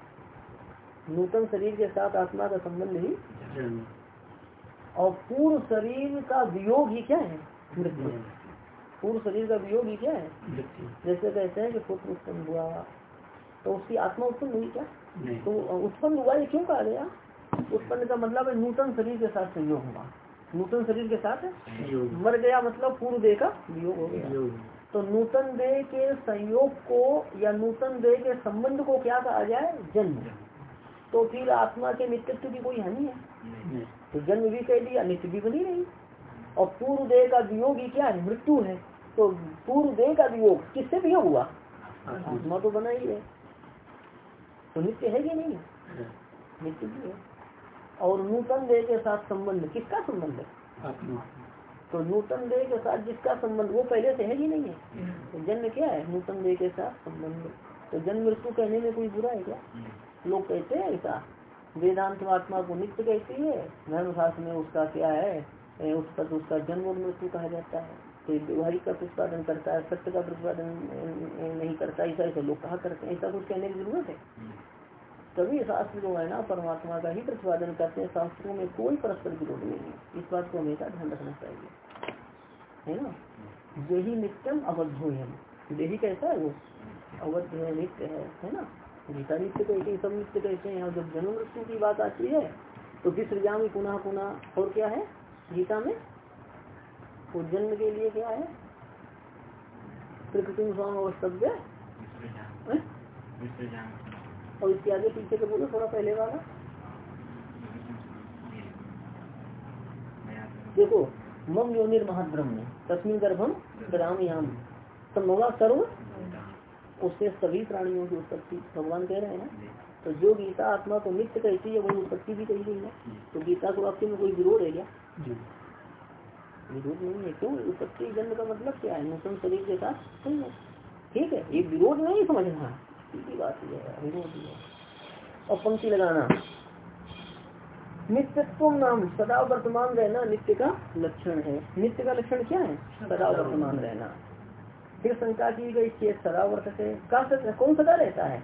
नूतन शरीर के साथ आत्मा का संबंध ही और पूर्व शरीर का वियोग ही क्या है? पूर्व शरीर का वियोग ही क्या है? जैसे कहते हैं कि पुत्र उत्पन्न हुआ तो उसकी आत्मा उत्पन्न हुई क्या? तो उत्पन्न हुआ ये क्यों कहा गया? उत्पन्न का मतलब है नूतन शरीर के साथ संयोग हुआ। नूतन शरीर के साथ मर गया मतलब पूर्व देह का वियोग हो गया। तो नूतन देह के संयोग को या नूतन देह के संबंध को क्या कहा जाए जन्म। तो फिर आत्मा के नित्यत्व की कोई हानि है? तो जन्म भी कह दिया नित्य भी बनी रही। और पूर्व देह का वियोग ही क्या है? मृत्यु है। तो पूर्व देह का वियोग किससे वियोग हुआ? आत्मा तो बना ही है। तो नित्य है कि नहीं? नित्य भी है। और नूतन देह के साथ संबंध किसका संबंध है? आत्मा। तो नूतन देह के साथ जिसका संबंध वो पहले से है कि नहीं है? तो जन्म क्या है? नूतन देह के साथ संबंध। तो जन्म मृत्यु कहने में कोई बुरा है क्या? लोग कहते हैं ऐसा। वेदांत आत्मा को नित्य कहती है धर्मशास्त्र में उसका क्या है? ए, उस पर उसका जन्म और मृत्यु कहा जाता है। तो व्यवहारिक का प्रतिपादन करता है सत्य का प्रतिपादन नहीं करता ऐसा ऐसा लोग कहा करते हैं ऐसा कुछ कहने की ज़रूरत है। तभी शास्त्र जो है ना परमात्मा का ही प्रतिपादन करते हैं। शास्त्रों में कोई परस्पर विरोध नहीं है। इस बात को हमेशा ध्यान रखना चाहिए। है ना? यही नित्यम अवध्योयम। यही कैसा है वो? अवध नित्य है है ना? गीता नित्य कहते हैं सब नित्य कहते हैं यहाँ जब जन्म मृत्यु की बात आती है तो विसर्जा में पुनः पुनः और क्या है? गीता में? तो जन्म के लिए क्या है? प्रकृति स्वाम अवस्तव्य? हैं? और इसके आगे पीछे तो बोलो थोड़ा पहले वाला। देखो मम योनिर महद्रह्म तस्मिन गर्भम ग्राम याम संभवा सर्व उससे सभी प्राणियों की उत्पत्ति। भगवान कह रहे हैं ना? तो जो गीता आत्मा को नित्य कहती है वही उत्पत्ति भी कही गई है। तो गीता को वाक्य में कोई विरोध है क्या? विरोध नहीं है। क्यों? उत्पत्ति जन्म का मतलब क्या है? नूतन शरीर के साथ? है। ठीक है ये विरोध नहीं समझना। सीधी बात यह है विरोध ही है। और पंक्ति लगाना। नित्यत्व नाम सदा वर्तमान रहना नित्य का लक्षण है। नित्य का लक्षण क्या है? सदा वर्तमान रहना। फिर शंका की गई चेत सदा वर्तते का सदा कौन सदा रहता है?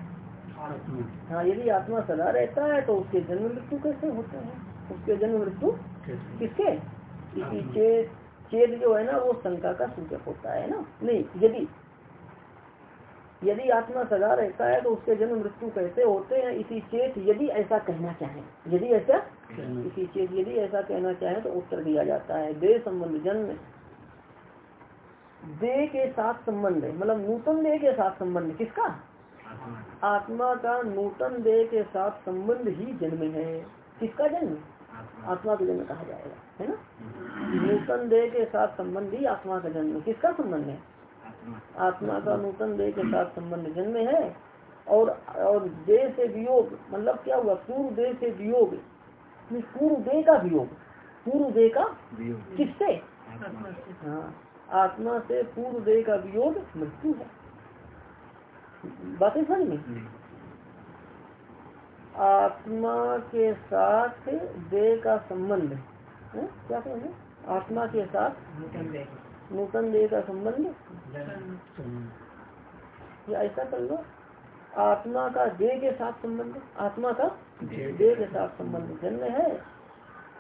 हाँ यदि आत्मा सदा रहता है तो उसके जन्म मृत्यु कैसे होते हैं? उसके जन्म मृत्यु किसके? इसी चेत चेत जो है ना वो शंका का सूचक होता है ना? नहीं यदि यदि आत्मा सदा रहता है तो उसके जन्म मृत्यु कैसे होते हैं? इसी चेत यदि ऐसा कहना चाहे यदि ऐसा इसी चेत यदि ऐसा कहना चाहे तो उत्तर दिया जाता है देह संबंध जन्म देह के साथ संबंध है। मतलब नूतन देह के साथ संबंध किसका? आत्मा का नूतन देह के साथ संबंध ही जन्म है। किसका जन्म? आत्मा। का जन्म कहा जाएगा है ना? नूतन देह के साथ संबंध ही आत्मा का जन्म किसका संबंध है? आत्मा। आत्मा का नूतन देह के साथ संबंध जन्म है। और और देह से वियोग मतलब क्या हुआ? पूर्व देह से वियोग। पूर्व देह का वियोग। पूर्व देह का किससे? हाँ। आत्मा से पूर्व देह का वियोग मृत्यु है। बातें समझ में? आत्मा के साथ देह का संबंध। है? क्या कहेंगे आत्मा के साथ नूतन देह का। संबंध? या ऐसा कर लो आत्मा का देह के साथ संबंध आत्मा का देह के साथ। संबंध जन्म है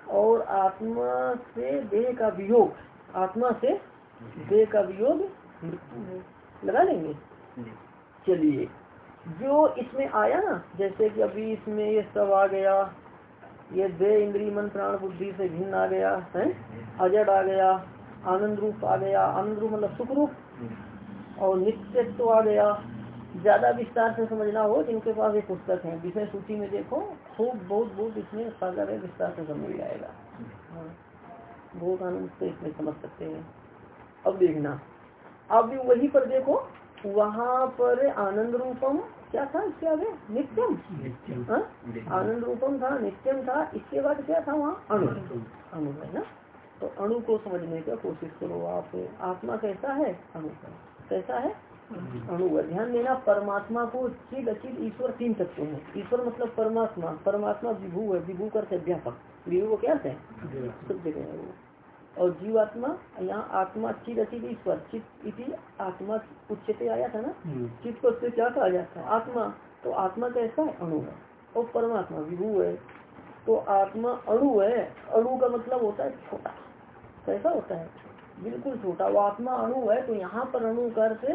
और आत्मा से देह का वियोग आत्मा से देह का वियोग मृत्यु है। लगा लेंगे? चलिए। जो इसमें आया ना जैसे कि अभी इसमें ये सब आ गया ये दे इंद्री मन प्राण बुद्धि से भिन्न आ गया है? अजड आ गया आनंद रूप आ गया आनंद रूप मतलब सुख रूप और नित्यत्व तो आ गया। ज़्यादा विस्तार से समझना हो जिनके पास ये पुस्तक है। विषय सूची में देखो खूब बहुत बहुत इसमें सागर है विस्तार से समझ जाएगा हाँ, बहुत आनंद से इसमें समझ सकते हैं। अब देखना। अब वही पर देखो वहाँ पर आनंद रूपम क्या था इसके आगे? नित्यम? हाँ? आनंद रूपम था नित्यम था इसके बाद क्या था वहाँ? अणु। अणु। है ना? तो अणु को समझने का कोशिश करो आप। आत्मा कैसा है? अणु। कैसा है? अणु। ध्यान देना परमात्मा को चिद अचिद ईश्वर तीन तत्व है ईश्वर मतलब परमात्मा परमात्मा विभू है विभू करते व्यापक। विभू को क्या है? सब जगह है वो। और जीवात्मा यहाँ आत्मा चिद अचित ईश्वर चित इति आत्मा उच्चते आया था ना? चित्त को उससे क्या कहा जाता है? आत्मा। तो आत्मा कैसा है अणु है। और परमात्मा विभू है। तो आत्मा अणु है। अणु का मतलब होता है छोटा। कैसा होता है? बिल्कुल छोटा। वो आत्मा अणु है तो यहाँ पर अणु कर से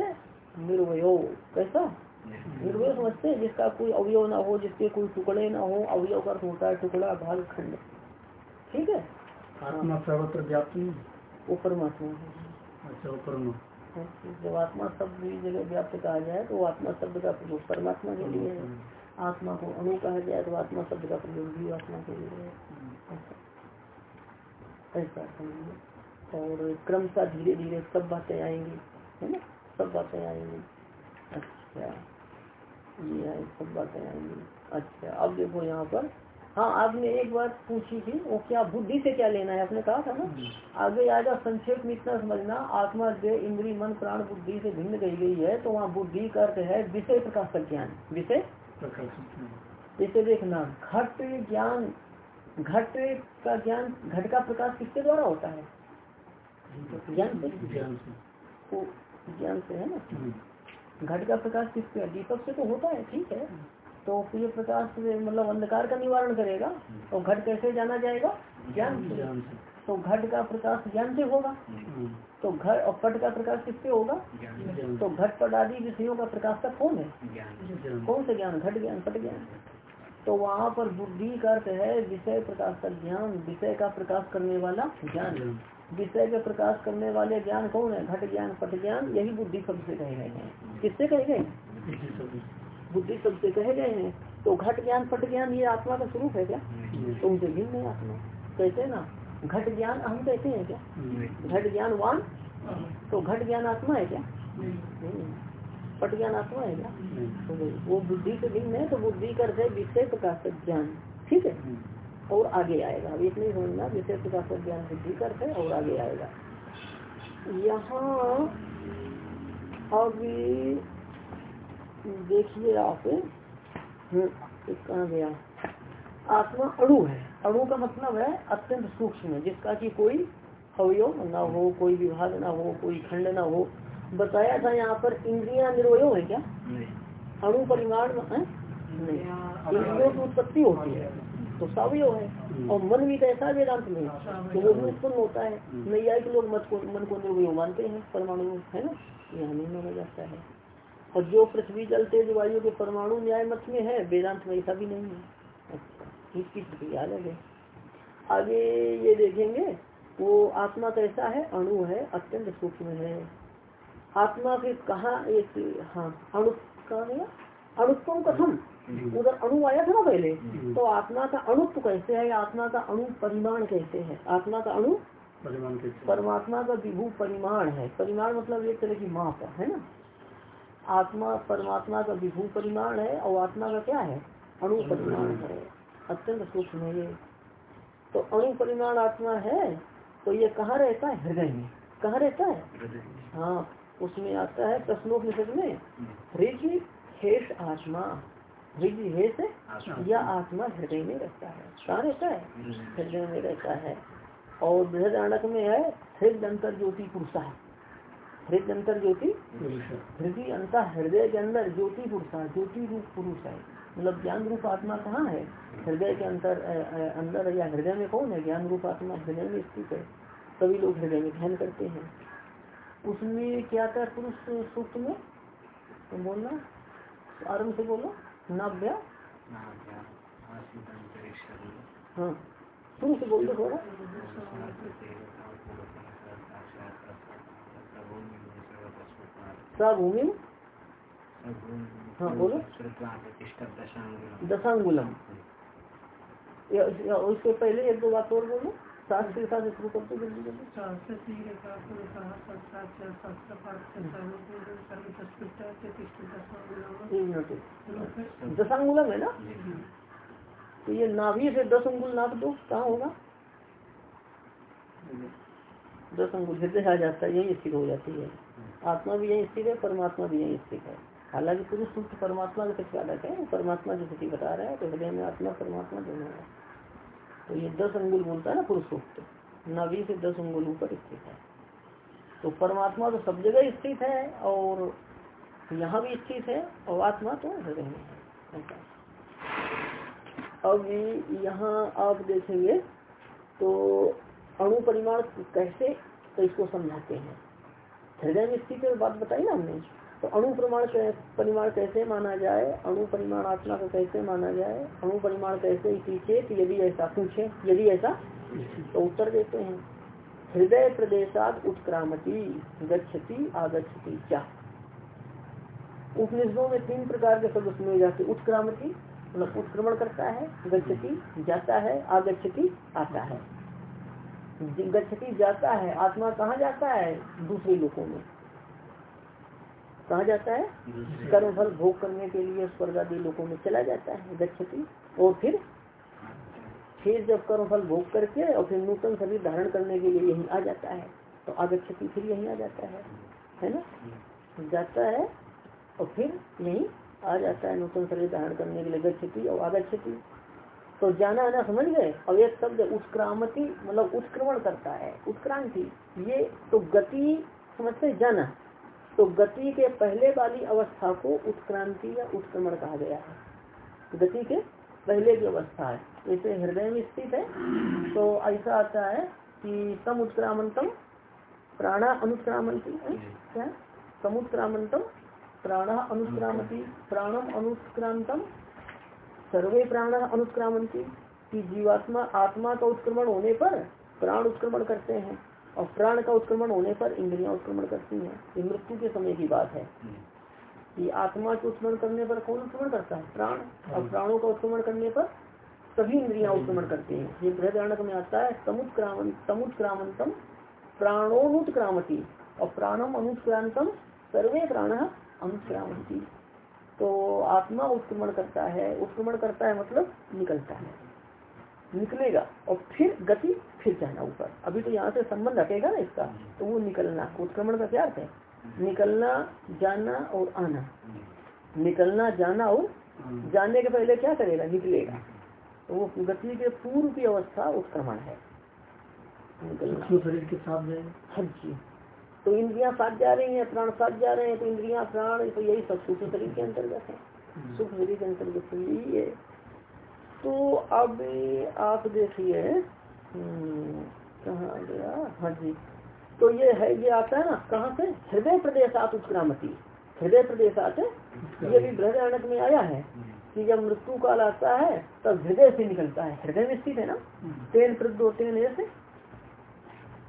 निर्वयो कैसा? निर्वय समझते हैं जिसका कोई अवयव ना हो जिसके कोई टुकड़े ना हो। अवयव का होता है टुकड़ा भाग खंड ठीक है? आत्मा सर्वत्र व्याप्त नहीं वो परमात्मा है। अच्छा वो परम जब आत्मा शब्द जगह व्याप्त कहा जाए तो आत्मा शब्द का प्रयोग परमात्मा के लिए है। आत्मा को अणु कहा जाए तो आत्मा शब्द का प्रयोग भी आत्मा के लिए है। ऐसा- ऐसा समझिए। और क्रमशः धीरे धीरे सब बातें आएँगी है ना? सब बातें आएँगी। अच्छा। ये है सब बातें आएँगी। अच्छा अब देखो यहाँ पर हाँ आपने एक बात पूछी थी वो क्या बुद्धि से क्या लेना है? आपने कहा था ना? आगे आएगा संक्षेप में इतना समझना आत्मा दे इंद्री मन प्राण बुद्धि से भिन्न गई गई है तो वहाँ बुद्धि का अर्थ है विषय प्रकाश का ज्ञान। विषय? जैसे देखना घट ज्ञान घट का ज्ञान घट का प्रकाश किसके द्वारा होता है? ज्ञान से? ज्ञान से। से है ना। घट का प्रकाश किसके? दीपक से तो होता है ठीक है। तो सूर्य प्रकाश मतलब अंधकार का निवारण करेगा तो घट कैसे जाना जाएगा? ज्ञान से। तो घट का प्रकाश ज्ञान से होगा। तो घर और पट का प्रकाश किससे होगा? तो घट पट आदि विषयों का प्रकाश का कौन है? कौन सा ज्ञान? घट ज्ञान पट ज्ञान। तो वहाँ पर बुद्धि का अर्थ है विषय प्रकाश का ज्ञान। विषय का प्रकाश करने वाला ज्ञान। विषय का प्रकाश करने वाले ज्ञान कौन है? घट ज्ञान पट ज्ञान यही बुद्धि शब्द से कहे गए हैं। किससे कहे गए? बुद्धि शब्द से कहे गए हैं तो घट ज्ञान पट ज्ञान ये आत्मा का स्वरूप है क्या? तो उनसे भिन्न है आत्मा। कहते हैं ना घट ज्ञान हम कहते हैं क्या। घट ज्ञान वान तो घट ज्ञान आत्मा है क्या? नहीं। पट ज्ञान आत्मा है क्या? तो वो बुद्धि से भिन्न है तो बुद्धि कर है विषय प्रकाशक ज्ञान। ठीक है। और आगे आएगा। अब इतने ही समझना विषय प्रकाशक ज्ञान बुद्धि कर है और आगे आएगा। यहाँ अभी देखिए आप हम्म, कहाँ गया? आत्मा अणु है। अणु का मतलब है अत्यंत सूक्ष्म जिसका कि कोई अवयव ना हो कोई विभाग ना हो कोई खंड ना हो। बताया था यहाँ पर इंद्रिया निर्वयो है क्या? नहीं। अणु परिमाण है? नहीं। इंद्रियों की उत्पत्ति होती है। तो सवयव है। और मन भी कैसा वेदांत में तो वो भी उत्पन्न होता है। नैया के लोग मत को मन को निर्वयो मानते हैं परमाणु है ना? यहाँ नहीं माना जाता है। और जो पृथ्वी जल तेज वायु के परमाणु न्याय मत में है वेदांत में ऐसा भी नहीं है। अच्छा इसकी प्रक्रिया अलग है। आगे ये देखेंगे वो आत्मा कैसा है अणु है अत्यंत सूक्ष्म है। आत्मा के कहा एक हाँ अणु कहा गया? अणुत्व कथम। उधर अणु आया था ना पहले तो आत्मा का अणुत्व कैसे है? आत्मा का अणु परिमाण कैसे है? आत्मा का अणु परिमाण परमात्मा का विभू परिमाण है। परिमाण मतलब एक तरह की माप है ना? आत्मा परमात्मा का विभू परिमाण है और आत्मा का क्या है? अणु परिमाण है। अत्यंत सूक्ष्म है ये। तो अणु परिमाण आत्मा है तो ये कहाँ रहता है? हृदय में। कहाँ रहता है? हाँ उसमें आता है प्रश्नोपनिषद में। हृदय हेष आत्मा। हृदय हेष या आत्मा हृदय में रहता है। कहाँ रहता है? हृदय में। रहता है। और बृहदानक में है हृदय अंतर ज्योति पुरुषा। हृदय अंतर ज्योति? हृदय। अंतर हृदय के अंदर ज्योति पुरुषा ज्योति रूप पुरुष है। मतलब ज्ञान रूप आत्मा कहाँ है? हृदय के अंतर अंदर या हृदय में कौन है? ज्ञान रूप आत्मा हृदय में स्थित है। सभी लोग हृदय में ध्यान करते हैं। उसमें क्या था पुरुष सूक्त में? तो बोलना। आरंभ से बोलो। नाभ्या। हाँ। शुरू से बोल दो थोड़ा। भूमि? हाँ बोलो। दशांगुलम। उसके पहले एक दो बात और बोलो। सात के साथ शुरू करते जल्दी जल्दी दशांगुलम है ना? तो ये नाभि से दस अंगुल नाप दो, कहाँ होगा? दस अंगुल हृदय आ जाता है, यही स्थित हो जाती है। आत्मा भी यही स्थित है, परमात्मा भी यही स्थित है। हालाँकि पुरुष सूत्र परमात्मा का प्रतिपादक है, परमात्मा की स्थिति बता रहा है तो हृदय में आत्मा, परमात्मा दोनों है। तो ये दस अंगुल बोलता है ना पुरुष सूक्त नाभि से दस अंगुल ऊपर स्थित है। तो परमात्मा तो सब जगह स्थित है और यहाँ भी स्थित है और आत्मा तो हृदय में है। अब यहाँ आप देखेंगे तो अणु परिमाण कैसे तो इसको समझाते हैं? हृदय में स्थित बात बताई ना हमने। तो अणु परिमाण परिमाण कैसे माना जाए? अणु परिमाण आत्मा को कैसे माना जाए? अणु परिमाण कैसे चेत यदि ऐसा पूछे, यदि ऐसा तो उत्तर देते हैं। हृदय प्रदेशात उत्क्रामती, गच्छति, आगच्छति, क्या? उपनिषदों में तीन प्रकार के शब्द सुने जाते उत्क्रामती मतलब उत्क्रमण करता है, गच्छति, जाता है, आगच्छति, आता है। गच्छति जाता है आत्मा कहाँ जाता है? दूसरे लोगों में। कहा जाता है? कर्म फल भोग करने के लिए स्वर्ग आदि लोगों में चला जाता है गच्छति और फिर फिर जब कर्म फल भोग करके और फिर नूतन शरीर धारण करने के लिए यही आ जाता है तो आगच्छति फिर यही आ जाता है। है ना? जाता है और फिर यही आ जाता है नूतन शरीर धारण करने के लिए गच्छति और आगच्छति तो जाना आना समझ गए? और एक शब्द उत्क्रामति मतलब उत्क्रमण करता है। उत्क्रांति ये तो गति समझते जाना। तो गति के पहले वाली अवस्था को उत्क्रांति या उत्क्रमण कहा गया है। गति के पहले की अवस्था है। जैसे हृदय में स्थित है। तो ऐसा आता है कि तम उत्क्रामंतम प्राणा अनुत्क्रामंती क्या? समुत्क्रामंतम प्राण अनुत्क्रामती प्राणम अनुत्क्रांतम सर्वे प्राण अनुत्क्रामंती कि जीवात्मा आत्मा का उत्क्रमण होने पर प्राण उत्क्रमण करते हैं और प्राण का उत्क्रमण होने पर इंद्रियाँ उत्क्रमण करती हैं। ये मृत्यु के समय की बात है। कि आत्मा के उत्क्रमण करने पर कौन उत्क्रमण करता है? प्राण। और प्राणों का उत्क्रमण करने पर सभी इंद्रियाँ उत्क्रमण करती हैं। ये बृहदारणक में आता है समुत्क्रामन समुत्क्रामंतम प्राणोनुत्क्रामती। और प्राणम अनुत्क्रांतम सर्वे प्राण अनुत्क्रामंती तो आत्मा उत्क्रमण करता है उत्क्रमण करता है मतलब निकलता है। निकलेगा और फिर गति फिर जाना ऊपर। अभी तो यहाँ से संबंध हटेगा ना इसका तो वो निकलना उत्क्रमण का क्या अर्थ है? निकलना जाना और आना। निकलना जाना और जाने के पहले क्या करेगा? निकलेगा। तो वो गति के पूर्व की अवस्था उत्क्रमण है। निकलना। शरीर के साथ हाँ जी। तो इंद्रियाँ साथ जा रही हैं प्राण साथ जा रहे हैं तो इंद्रियाँ प्राण तो यही सब सूक्ष्म शरीर के अंतर्गत है। सूक्ष्म शरीर के अंतर्गत तो यही है। तो अब आप देखिए हम्म, कहाँ गया? हाँ जी। तो ये है ये आता है ना कहाँ से? हृदय प्रदेश आप उत्क्रामती। हृदय प्रदेश आते ये भी बृहदारण्य में आया है कि जब मृत्यु काल आता है तब हृदय से निकलता है। हृदय में स्थित है ना? तेन प्रदोतेन ऐसे?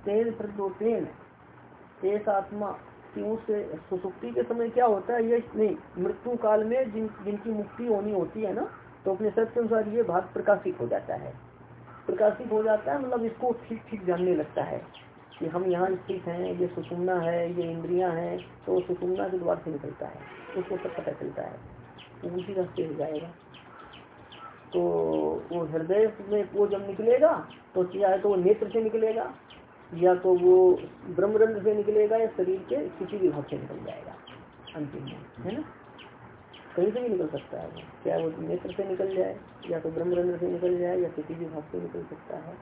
तेन प्रदोतेन एक आत्मा कि उस सुसुप्ति के समय क्या होता है? ये नहीं, मृत्यु काल में जिन, जिनकी मुक्ति होनी होती है ना तो अपने सत्य अनुसार ये भाग प्रकाशित हो जाता है। प्रकाशित हो जाता है मतलब इसको ठीक ठीक जानने लगता है कि हम यहाँ स्थित हैं, ये सुसुमना है, ये इंद्रियाँ हैं तो सुसुमना के द्वार से निकलता है, उसको सब पता चलता है। उसी रास्ते हो जाएगा। तो वो हृदय में वो जब निकलेगा तो क्या है तो वो नेत्र से निकलेगा। या तो वो ब्रह्मरंध्र से निकलेगा या शरीर के किसी भी भाग से निकल जाएगा, अंतिम में है ना? कहीं से भी निकल सकता है वो क्या वो नेत्र से निकल जाए, या तो ब्रह्मरंध्र से निकल जाए, या किसी भी भाग से निकल सकता है।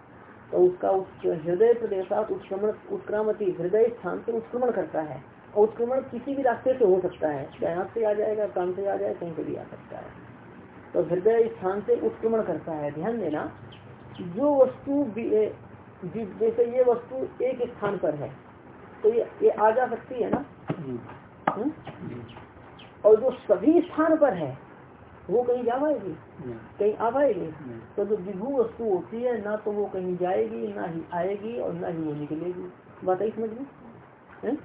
तो उसका उस हृदय प्रदेशात उत्क्रमण, उत्क्रामती हृदय स्थान से उत्क्रमण करता है, और उत्क्रमण किसी भी रास्ते से हो सकता है, चाहे हाथ से आ जाएगा काम से आ जाए, कहीं से भी आ सकता है। तो हृदय स्थान से उत्क्रमण करता है। ध्यान देना, जो वस्तु जैसे ये वस्तु एक स्थान पर है तो ये ये आ जा सकती है ना? हुँ? और जो सभी स्थान पर है वो कहीं जा पाएगी कहीं आ पाएगी तो जो विभू वस्तु होती है ना तो वो कहीं जाएगी ना ही आएगी और ना ही वो निकलेगी। बात आई समझ में?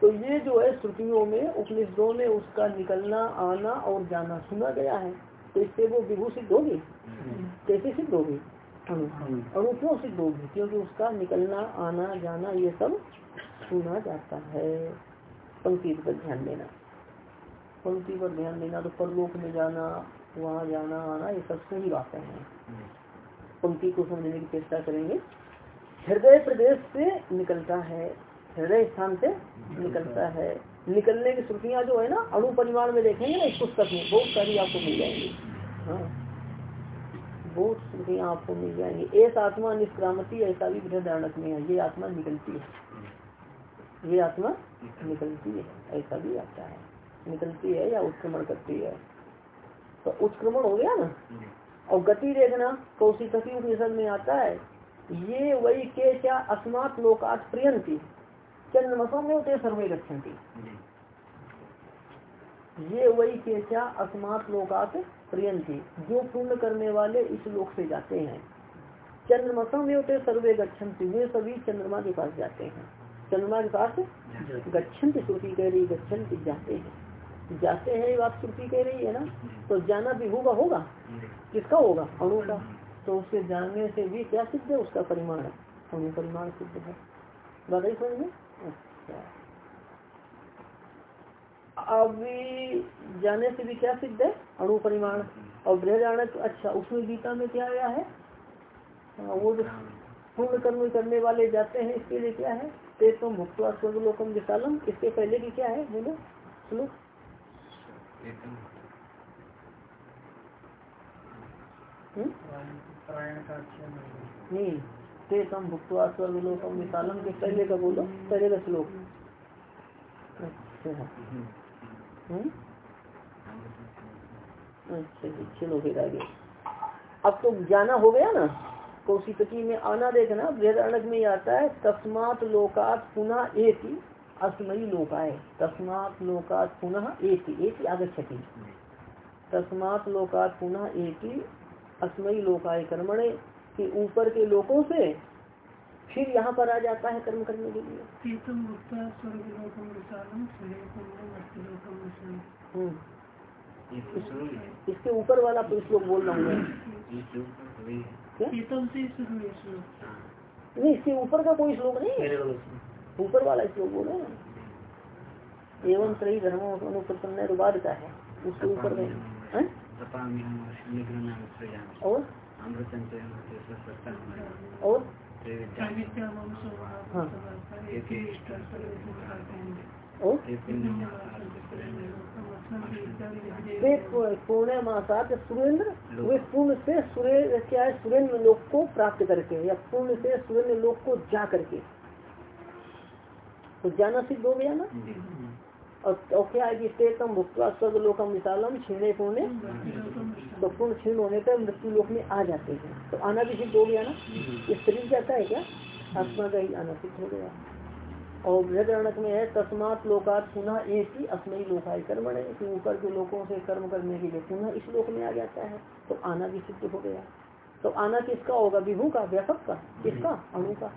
तो ये जो है श्रुतियों में उपनिषदों में उसका निकलना आना और जाना सुना गया है। तो इससे वो विभू सिद्ध होगी? कैसे सिद्ध होगी? अणु क्यों सिद्ध होगी क्योंकि उसका निकलना आना जाना ये सब सुना जाता है। पंक्ति पर ध्यान देना। पंक्ति पर ध्यान देना तो परलोक में जाना वहाँ जाना आना ये सब सही बातें हैं। पंक्ति को समझने की चेष्टा करेंगे। हृदय प्रदेश से निकलता है हृदय स्थान से निकलता है। निकलने की श्रुतियाँ जो है ना अणु परिमाण में देखेंगे ना इस पुस्तक में बहुत सारी आपको मिल जाएँगी। हाँ। बहुत स्मृतियाँ आपको मिल जाएँगी एक आत्मा निष्क्रामती ऐसा भी बृहदारणक में है। ये आत्मा निकलती है। ये आत्मा निकलती है ऐसा भी आता है। निकलती है या उत्क्रमण करती है। तो उत्क्रमण हो गया ना? और गति देखना कौशिकी उपनिषद में आता है। ये वही के क्या अस्मात लोकात प्रियंती चंद्रमसों में होते सर्वे गच्छन्ति ये वही के क्या अस्मात लोकात प्रियंती जो पूर्ण करने वाले इस लोक से जाते हैं। चंद्रमा में होते सर्वे गच्छन्ति वे सभी चंद्रमा के पास जाते हैं। चंद्रमा के पास गच्छन्ति श्रुति कह रही गच्छन्ति जाते हैं। जाते हैं बात श्रुति कह रही है ना? तो जाना भी होगा होगा। किसका होगा? अणु का। तो उसके जानने से भी क्या सिद्ध है? उसका परिमाण अणु परिमाण सिद्ध है। बताइए समझ में? अच्छा। अभी जाने से भी क्या सिद्ध है? अणु परिमाण। और बृहदारण्य अच्छा उसमें गीता में क्या आया है? हाँ, वो जो पूर्ण कर्म करने वाले जाते हैं इसके लिए क्या है? तेतम भुक्वा स्वर्गलोकम विशालम। इसके पहले की क्या है? बोलो श्लोक हम्म? नहीं तेतम भुक्वा स्वर्गलोकम विशालम के पहले का बोलो पहले का श्लोक। अच्छा। हम्म? अच्छा चलो फिर आगे। अब तो जाना हो गया ना? कौशिकी में आना देखना वेदानक में आता है, तस्मात लोकात पुनः एक ही अस्मयी लोकाय तस्मात लोकात पुनः एक एक आगछति तस्मात लोकात पुनः एक ही अस्मयी लोकाय कर्मणे, के ऊपर के लोगों से फिर यहाँ पर आ जाता है कर्म करने के लिए। हम्म। इसके ऊपर वाला तो श्लोक बोल रहा हूँ नहीं इसके ऊपर का कोई श्लोक नहीं ऊपर वाला श्लोक बोलो ना एवं सही धर्म प्रसन्न रुबाद का है। उसके ऊपर में। और? और? पूर्ण मासात सुरेंद्र वे पूर्ण से सुरेंद्र क्या है। सुरेंद्र लोक को प्राप्त करके या पूर्ण से सुरेंद्र लोक को जा करके तो जाना सिद्ध हो गया ना और तो क्या है कि तेतम विशालम छीणे पुण्य तो पूर्ण क्षीण होने पर मृत्यु लोक में आ जाते हैं। तो आना भी सिद्ध हो गया ना? ये शरीर जाता है क्या? आत्मा का ही आना सिद्ध हो गया। और बृहदारण्यक में है तस्मात लोकात पुनः एक ही अस्मयी लोकाय कर्म है कि ऊपर के लोगों से कर्म करने के लिए पुनः इस लोक में आ जाता है। तो आना भी सिद्ध हो गया। तो आना किसका होगा? विभू का व्यापक का? किसका? अणु का।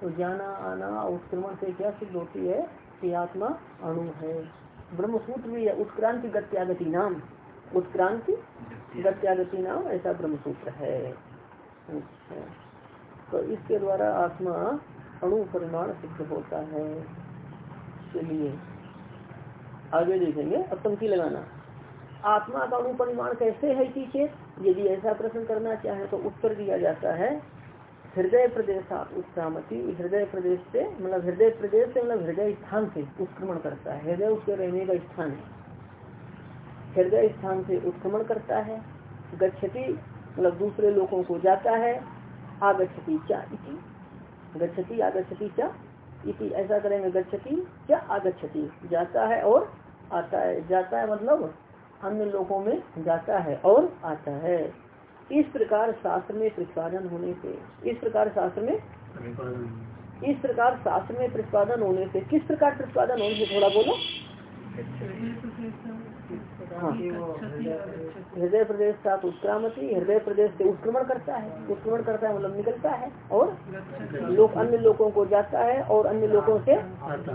तो जाना आना उत्क्रमण से क्या सिद्ध होती है? कि आत्मा अणु है। ब्रह्मसूत्र भी है उत्क्रांति गत्यागति नाम। उत्क्रांति गत्यागति। नाम ऐसा ब्रह्मसूत्र है। अच्छा। तो इसके द्वारा आत्मा अणु परिमाण सिद्ध होता है। चलिए आगे देखेंगे। अब पंक्ति लगाना। आत्मा का अणु परिमाण कैसे है इसी चेत यदि ऐसा प्रश्न करना चाहे तो उत्तर दिया जाता है। हृदय प्रदेशात उत्क्रामती, हृदय प्रदेश से मतलब हृदय प्रदेश से मतलब हृदय स्थान से उत्क्रमण करता है। हृदय उसके रहने का स्थान है। हृदय स्थान से उत्क्रमण करता है, गच्छति मतलब दूसरे लोगों को जाता है आगछति चा इति। गच्छति आगछति चा इति। ऐसा करेंगे, गच्छति क्या आगछति जाता है और आता है। जाता है मतलब अन्य लोगों में जाता है और आता है। इस प्रकार शास्त्र में प्रतिपादन होने से, इस प्रकार शास्त्र में इस प्रकार शास्त्र में प्रतिपादन होने से, किस प्रकार प्रतिपादन होने से, थोड़ा बोलो। हाँ। हृदय प्रदेश का उत्क्रामती, हृदय प्रदेश से उत्क्रमण करता है, उत्क्रमण करता है मतलब निकलता है, और लोग अन्य लोगों को जाता है, और अन्य लोगों से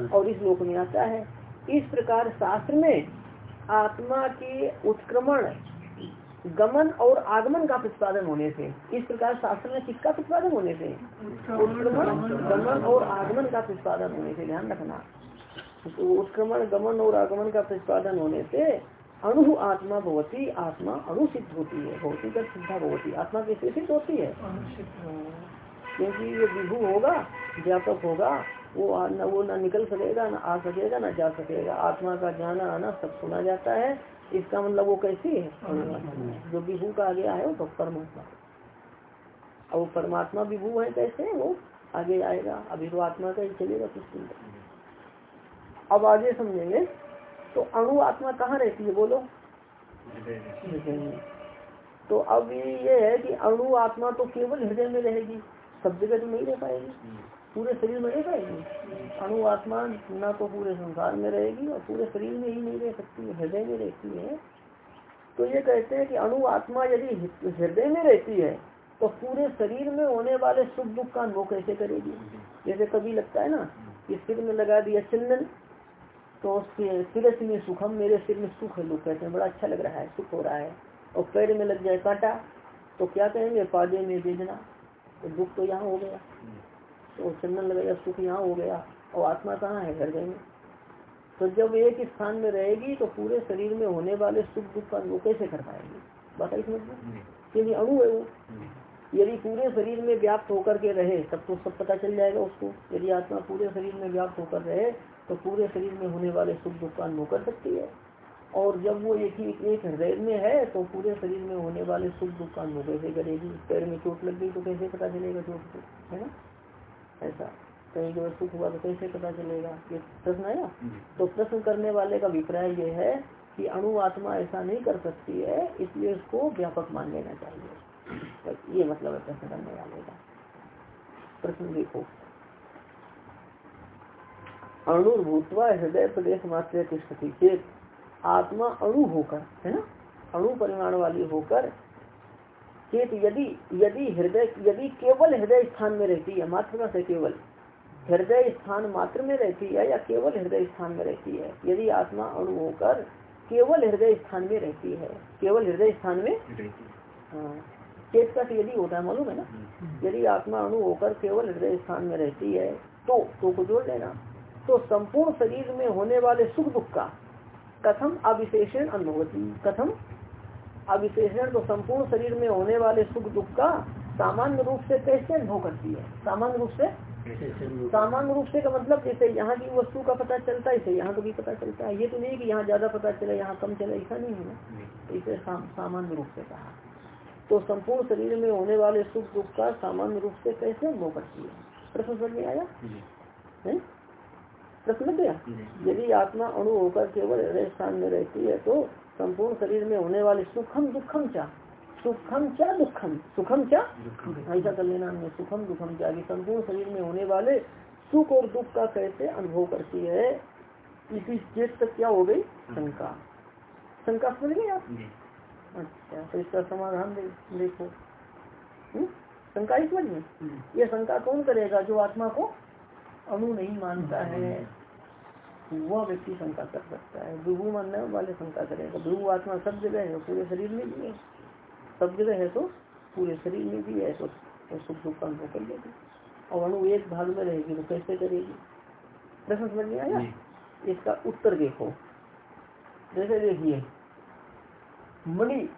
और इस लोक में आता है। इस प्रकार शास्त्र में आत्मा के उत्क्रमण गमन और आगमन का प्रतिपादन होने से, इस प्रकार शास्त्र में किसका प्रतिपादन होने से? उत्क्रमण, गमन और आगमन का प्रतिपादन होने से, ध्यान रखना। तो उत्क्रमण, गमन और आगमन का प्रतिपादन होने से अणु आत्मा भवती, आत्मा अणु सिद्ध होती है, भौतिक सिद्धा भवती। आत्मा कैसे सिद्ध होती है? क्योंकि ये विभू होगा, व्यापक होगा, वो न वो न निकल सकेगा, न आ सकेगा, न जा सकेगा। आत्मा का जाना आना सब सुना जाता है। इसका मतलब वो कैसे है? जो विभू का आगे आया तो परमात्मा। अब वो परमात्मा विभू है कैसे? वो आगे आएगा। अभी तो आत्मा का ही चलेगा कुछ दिन अब आगे समझेंगे तो अणु आत्मा कहाँ रहती है बोलो? तो अब ये है कि अणु आत्मा तो केवल हृदय में रहेगी सब जगह तो नहीं रह पाएगी। पूरे शरीर में रह पाएगी अणु आत्मा ना तो पूरे संसार में रहेगी और पूरे शरीर में ही नहीं रह सकती, हृदय में रहती है। तो ये कहते हैं कि अणु आत्मा यदि हृदय में रहती है तो पूरे शरीर में होने वाले सुख दुख का अनुभव कैसे करेगी? जैसे कभी लगता है ना कि सिर में लगा दिया चंदन तो उसके सिर में सुखम, मेरे सिर में सुख है, लोग कहते हैं, बड़ा अच्छा लग रहा है, सुख हो रहा है। और पैर में लग जाए कांटा तो क्या कहेंगे? पादे में बेचना तो दुख तो यहाँ हो गया। तो चंदन लगाया सुख यहाँ हो गया और आत्मा कहाँ है हृदय में? तो जब एक स्थान में रहेगी तो पूरे शरीर में होने वाले सुख दुख का अनुभव कैसे कर पाएगी? बात आई समझ में? क्योंकि अणु है वो। यदि पूरे शरीर में व्याप्त होकर के रहे तब तो सब पता चल जाएगा उसको। यदि आत्मा पूरे शरीर में व्याप्त होकर रहे तो पूरे शरीर में होने वाले सुख दुख का अनुभव कर सकती है। और जब वो एक ही एक हृदय में है तो पूरे शरीर में होने वाले सुख दुख का अनुभव कैसे करेगी? पैर में चोट लग गई तो कैसे पता चलेगा चोट को? है ना? ऐसा। कहीं जो सुख हुआ तो कैसे पता चलेगा? ये प्रश्न आया? तो प्रश्न करने वाले का अभिप्राय ये है कि अणु आत्मा ऐसा नहीं कर सकती है इसलिए उसको व्यापक मान लेना चाहिए। तो ये मतलब है प्रश्न करने वाले का। प्रश्न देखो। अणुभूतवा हृदय प्रदेश मात्र तिष्ठती चेत आत्मा अणु होकर है ना? अणु परिमाण वाली होकर चेत यदि यदि हृदय यदि केवल हृदय स्थान में रहती है मात्र से केवल हृदय स्थान मात्र में रहती है या केवल हृदय स्थान में रहती है? यदि आत्मा अणु होकर केवल हृदय स्थान में रहती है केवल हृदय स्थान में हाँ। चेत का यदि होता है मालूम है ना? यदि आत्मा अणु होकर केवल हृदय स्थान में रहती है तो तो को जोड़ लेना। तो संपूर्ण शरीर में होने वाले सुख दुख का कथम अविशेषण अनुभवती कथम अविशेषण तो संपूर्ण शरीर में होने वाले सुख दुख का सामान्य रूप से कैसे अनुभव करती है? सामान्य रूप से? सामान्य रूप से का मतलब जैसे यहाँ की वस्तु का पता चलता है इसे यहाँ को भी पता चलता है। ये तो नहीं कि यहाँ ज़्यादा पता चले यहाँ कम चले ऐसा नहीं है ना? इसे सामान्य रूप से कहा। तो संपूर्ण शरीर में होने वाले सुख दुख का सामान्य रूप से कैसे अनुभव करती है? प्रश्न समझ में आया? है? प्रश्न गया? यदि आत्मा अणु होकर केवल स्थान में रहती है तो संपूर्ण शरीर में होने वाले सुखम दुखम चा। सुखम क्या दुखम। सुखम क्या ऐसा कर लेना हमने। सुखम दुखम क्या कि संपूर्ण शरीर में होने वाले सुख और दुख का कैसे अनुभव करती है? इसी चेत तक क्या हो गई? शंका। शंका समझ गए आप? अच्छा तो इसका समाधान दे, देखो। हम्म? शंका ही समझ में हम्म। ये शंका कौन करेगा जो आत्मा को अणु नहीं मानता है? वह व्यक्ति शंका कर सकता है विभू मानने वाले शंका करेगा। विभू आत्मा सब जगह है पूरे शरीर में भी है। सब जगह है तो पूरे शरीर में भी है तो, तो सुख दुख का अनुभव कर लेगी। और अणु एक भाग में रहेगी तो कैसे करेगी? प्रश्न समझ में आया? इसका उत्तर देखो। जैसे देखिए मणि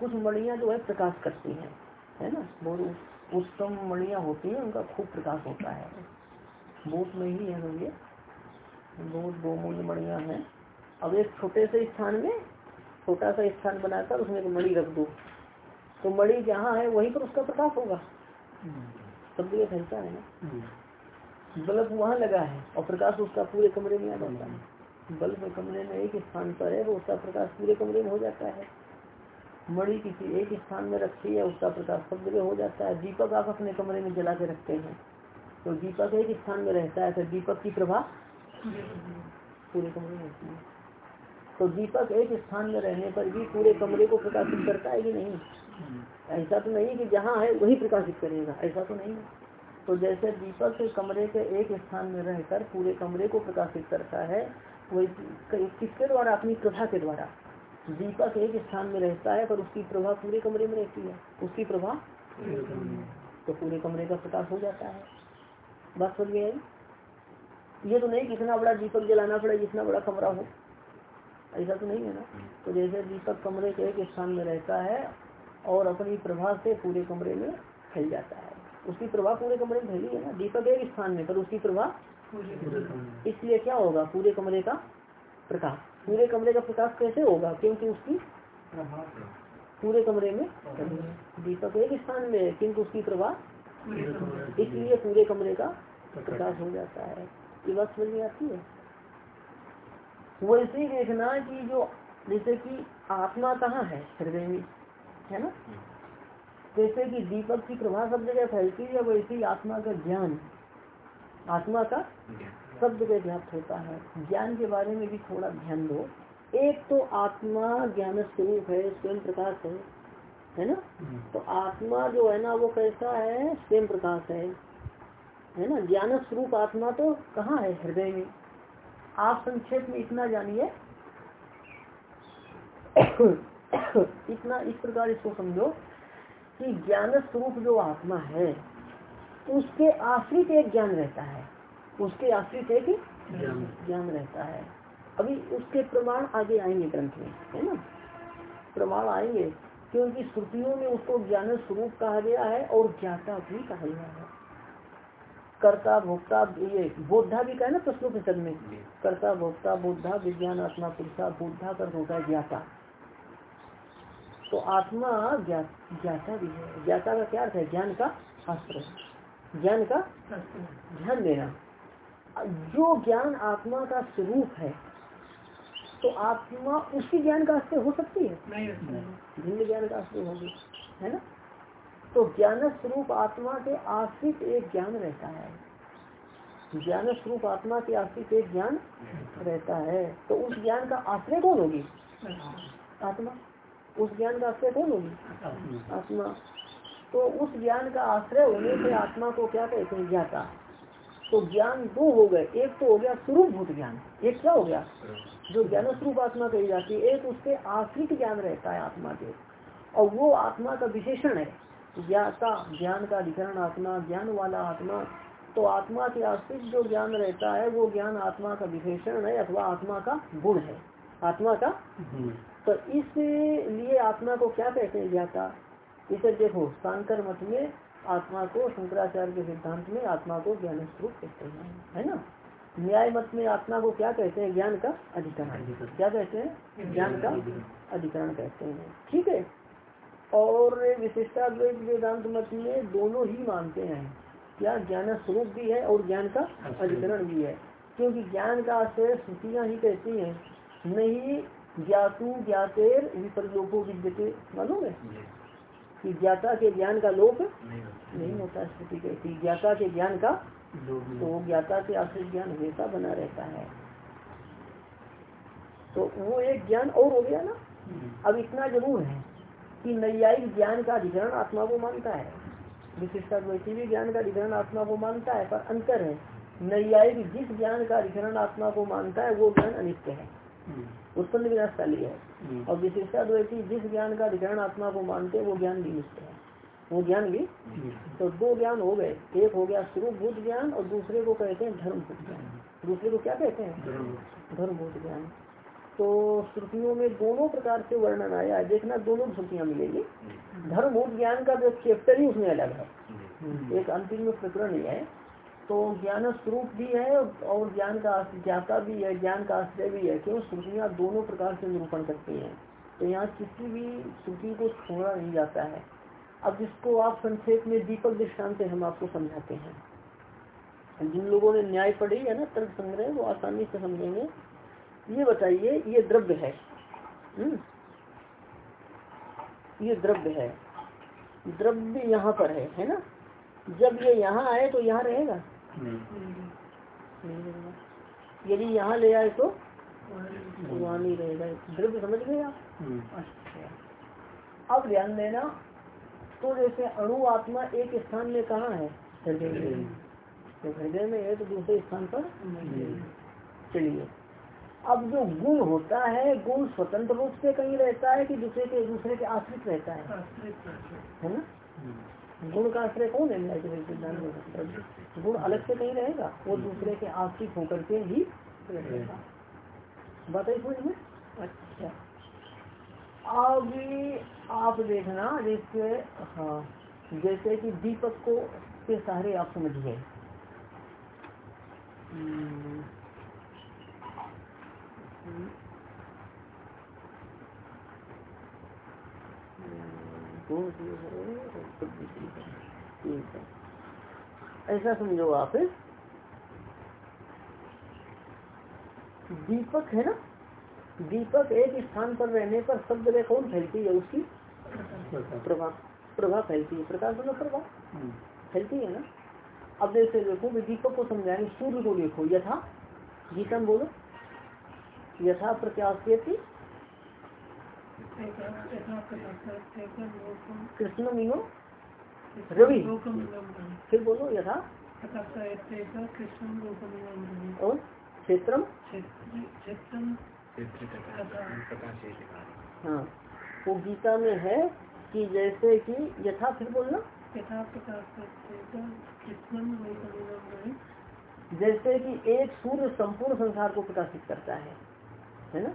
कुछ मणिया जो है प्रकाश करती हैं है ना? बहुत उत्तम मणिया होती हैं उनका खूब प्रकाश होता है। बहुत में ही है ये। बहुत बहुमूल्य मणियाँ हैं। अब एक छोटे से स्थान में, छोटा सा स्थान बनाकर उसमें एक मणि रख दो। तो मणि जहाँ है, वहीं पर उसका प्रकाश होगा। सब जगह फैलता है ना। बल्ब वहाँ लगा है और प्रकाश उसका पूरे कमरे में आ जाता है। बल्ब कमरे में एक स्थान पर है तो उसका प्रकाश पूरे कमरे में हो जाता है। मणि किसी एक स्थान में रखी है, उसका प्रकाश सब जगह हो जाता है। दीपक आप अपने कमरे में जला के रखते हैं। तो दीपक एक स्थान में रहता है तो दीपक की प्रभा पूरे कमरे में होती है। तो दीपक एक स्थान में रहने पर भी पूरे कमरे को प्रकाशित करता है कि नहीं? ऐसा तो नहीं कि जहाँ है वही प्रकाशित करेगा। ऐसा तो नहीं है। तो जैसे दीपक कमरे के एक स्थान में रहकर पूरे कमरे को प्रकाशित करता है वही किसके द्वारा? अपनी प्रभा के द्वारा। दीपक एक स्थान में रहता है पर उसकी प्रभा पूरे कमरे में रहती है। उसकी प्रभा तो पूरे कमरे का प्रकाश हो जाता है। बात समझ गया ये तो नहीं कितना बड़ा दीपक जलाना पड़े जितना बड़ा कमरा हो। ऐसा तो नहीं है ना। तो जैसे दीपक कमरे के एक स्थान में रहता है और अपनी प्रभा से पूरे कमरे में फैल जाता है। उसकी प्रभा पूरे कमरे में फैली है ना? दीपक एक स्थान में पर उसकी प्रभा इसलिए क्या होगा? पूरे कमरे का प्रकाश। पूरे कमरे का प्रकाश कैसे होगा? क्योंकि उसकी पूरे कमरे में दीपक एक स्थान में है किंतु उसकी प्रभा इसलिए पूरे कमरे का प्रकाश हो जाता है। ये बात समझ में आती है? वैसे ही देखना कि जो जैसे कि आत्मा कहाँ है? हृदय में है ना? जैसे कि दीपक की प्रभा सब जगह फैलती है वैसे ही आत्मा का ज्ञान आत्मा का सब जगह व्याप्त होता है। ज्ञान के बारे में भी थोड़ा ध्यान दो। एक तो आत्मा ज्ञान स्वरूप है स्वयं प्रकाश है है ना? तो आत्मा जो है ना वो कैसा है? स्वयं प्रकाश है। है ना? ज्ञान स्वरूप आत्मा तो कहाँ है? हृदय में। आप संक्षेप में इतना जानिए। इतना इस प्रकार इसको समझो कि ज्ञान स्वरूप जो आत्मा है उसके आश्रित एक ज्ञान रहता है। उसके आश्रित एक ज्ञान। रहता है। अभी उसके प्रमाण आगे आएँगे ग्रंथ में है ना? प्रमाण आएँगे क्योंकि श्रुतियों में उसको ज्ञान स्वरूप कहा गया है और ज्ञाता भी कहा गया है। कर्ता भोक्ता ये बोधा भी कहा ना प्रश्नोपनिषद में कर्ता भोक्ता बोधा विज्ञान आत्मा पुरुषा बुद्धा कर होता है ज्ञाता। तो आत्मा ज्ञाता भी है। ज्ञाता का क्या अर्थ है? ज्ञान का शास्त्र ज्ञान का ध्यान देना। जो ज्ञान आत्मा का स्वरूप है तो आत्मा उसी ज्ञान का अस्त्र हो सकती है? भिन्न ज्ञान का आश्रय होगी। है ना? तो ज्ञान स्वरूप आत्मा के आश्रित एक ज्ञान रहता है। ज्ञान स्वरूप आत्मा के आश्रित एक ज्ञान रहता है। तो उस ज्ञान का आश्रय कौन होगी? आत्मा। उस ज्ञान का आश्रय कौन होगी? आत्मा। तो उस ज्ञान का आश्रय होने से आत्मा को क्या कहते हैं? ज्ञाता। तो ज्ञान दो हो गए। एक तो हो गया स्वरूप भूत ज्ञान। एक क्या हो गया? जो ज्ञान स्वरूप आत्मा कही जाती है, एक उसके आश्रित ज्ञान रहता है आत्मा के। और वो आत्मा का विशेषण है। ज्ञाता ज्ञान का अधिकरण आत्मा ज्ञान वाला आत्मा तो आत्मा के आश्रित जो ज्ञान रहता है वो ज्ञान आत्मा का विशेषण है अथवा आत्मा का गुण है। आत्मा का तो इसलिए आत्मा को क्या कहते हैं ज्ञाता? इसे देखो शांकर मत में आत्मा को शंकराचार्य के सिद्धांत में आत्मा को ज्ञान स्वरूप कहते हैं है ना? न्याय मत में आत्मा को क्या कहते हैं? ज्ञान का अधिकरण। क्या कहते हैं? ज्ञान का अधिकरण कहते हैं। ठीक है? और विशिष्टाद्वैत वेदांत मत में दोनों ही मानते हैं। क्या ज्ञान स्वरूप भी है और ज्ञान का अधिकरण भी है? क्योंकि ज्ञान का आश्रय श्रुतियाँ ही कहती हैं नहीं ज्ञातु ज्ञातेर विपरलोको विद्यते। मालूम है? कि ज्ञाता के ज्ञान का लोप नहीं होता। श्रुति कहती ज्ञाता के ज्ञान का तो ज्ञाता के आश्रित ज्ञान हमेशा बना रहता है। तो वो एक ज्ञान और हो गया ना? अब इतना ज़रूर है। कि नैयायिक ज्ञान का अधिकरण आत्मा को मानता है। विशिष्टा विशिष्टाद्वैती भी ज्ञान का अधिकरण आत्मा को मानता है पर अंतर है। नैयायिक जिस ज्ञान का अधिकरण आत्मा को मानता है वो ज्ञान अनित्य है। उत्पन्न विनाशकाली है। और विशिष्टाद्वैती जिस ज्ञान का अधिकरण आत्मा को मानते हैं वो ज्ञान भी नित्य है। वो ज्ञान भी तो दो ज्ञान हो गए। एक हो गया स्वरूपभूत ज्ञान और दूसरे को कहते हैं धर्मभूत ज्ञान। दूसरे को क्या कहते हैं? धर्मभूत ज्ञान। तो श्रुतियों में दोनों प्रकार से वर्णन आया है। देखना दोनों श्रुतियाँ मिलेगी। धर्मभूत ज्ञान का जो चैप्टर ही उसमें अलग है। एक अंतिम में प्रकरण ही है। तो ज्ञान स्वरूप भी है और ज्ञान का ज्ञाता भी है ज्ञान का आश्रय भी है। क्यों? श्रुतियाँ दोनों प्रकार से निरूपण करती हैं। तो यहाँ किसी भी श्रुति को छोड़ा नहीं जाता है। अब जिसको आप संक्षेप में दीपक दृष्टान से हम आपको समझाते हैं। जिन लोगों ने न्याय पढ़ी है ना तर्क संग्रह वो आसानी से समझेंगे। ये बताइए ये द्रव्य है। हम्म? ये द्रव्य है। द्रव्य यहाँ पर है है ना? जब ये यहाँ आए तो यहाँ रहेगा? यदि यहाँ ले आए तो वहाँ नहीं रहेगा। द्रव्य समझ गए आप? अच्छा। अब ध्यान देना तो जैसे अणु आत्मा एक स्थान में कहाँ है? हृदय में। तो हृदय में है तो दूसरे स्थान पर चलिए। अब जो गुण होता है गुण स्वतंत्र रूप से कहीं रहता है कि दूसरे के दूसरे के आश्रित रहता है? है। ना? गुण का आश्रय कौन है गुण अलग से कहीं रहेगा वो दूसरे के आश्रित होकर के ही रहेगा। बताइए समझ में अच्छा। अब आप देखना जैसे हाँ जैसे कि दीपक को के सहारे आप समझिए हम्म, ठीक है ऐसा समझो आप दीपक है ना? दीपक एक स्थान पर रहने पर सब जगह कौन फैलती है? उसकी प्रभा प्रभा फैलती है। प्रकाश मतलब प्रभा। फैलती है ना? अब जैसे देखो दीपक को समझाएँगे सूर्य को देखो, यथा गीता बोलो। यथा प्रत्याशी कृष्ण मीनो रवि? फिर बोलो, यथा। और क्षेत्रम हाँ। वो गीता में है कि जैसे कि यथा फिर बोलना। जैसे कि एक सूर्य संपूर्ण संसार को प्रकाशित करता है। है ना?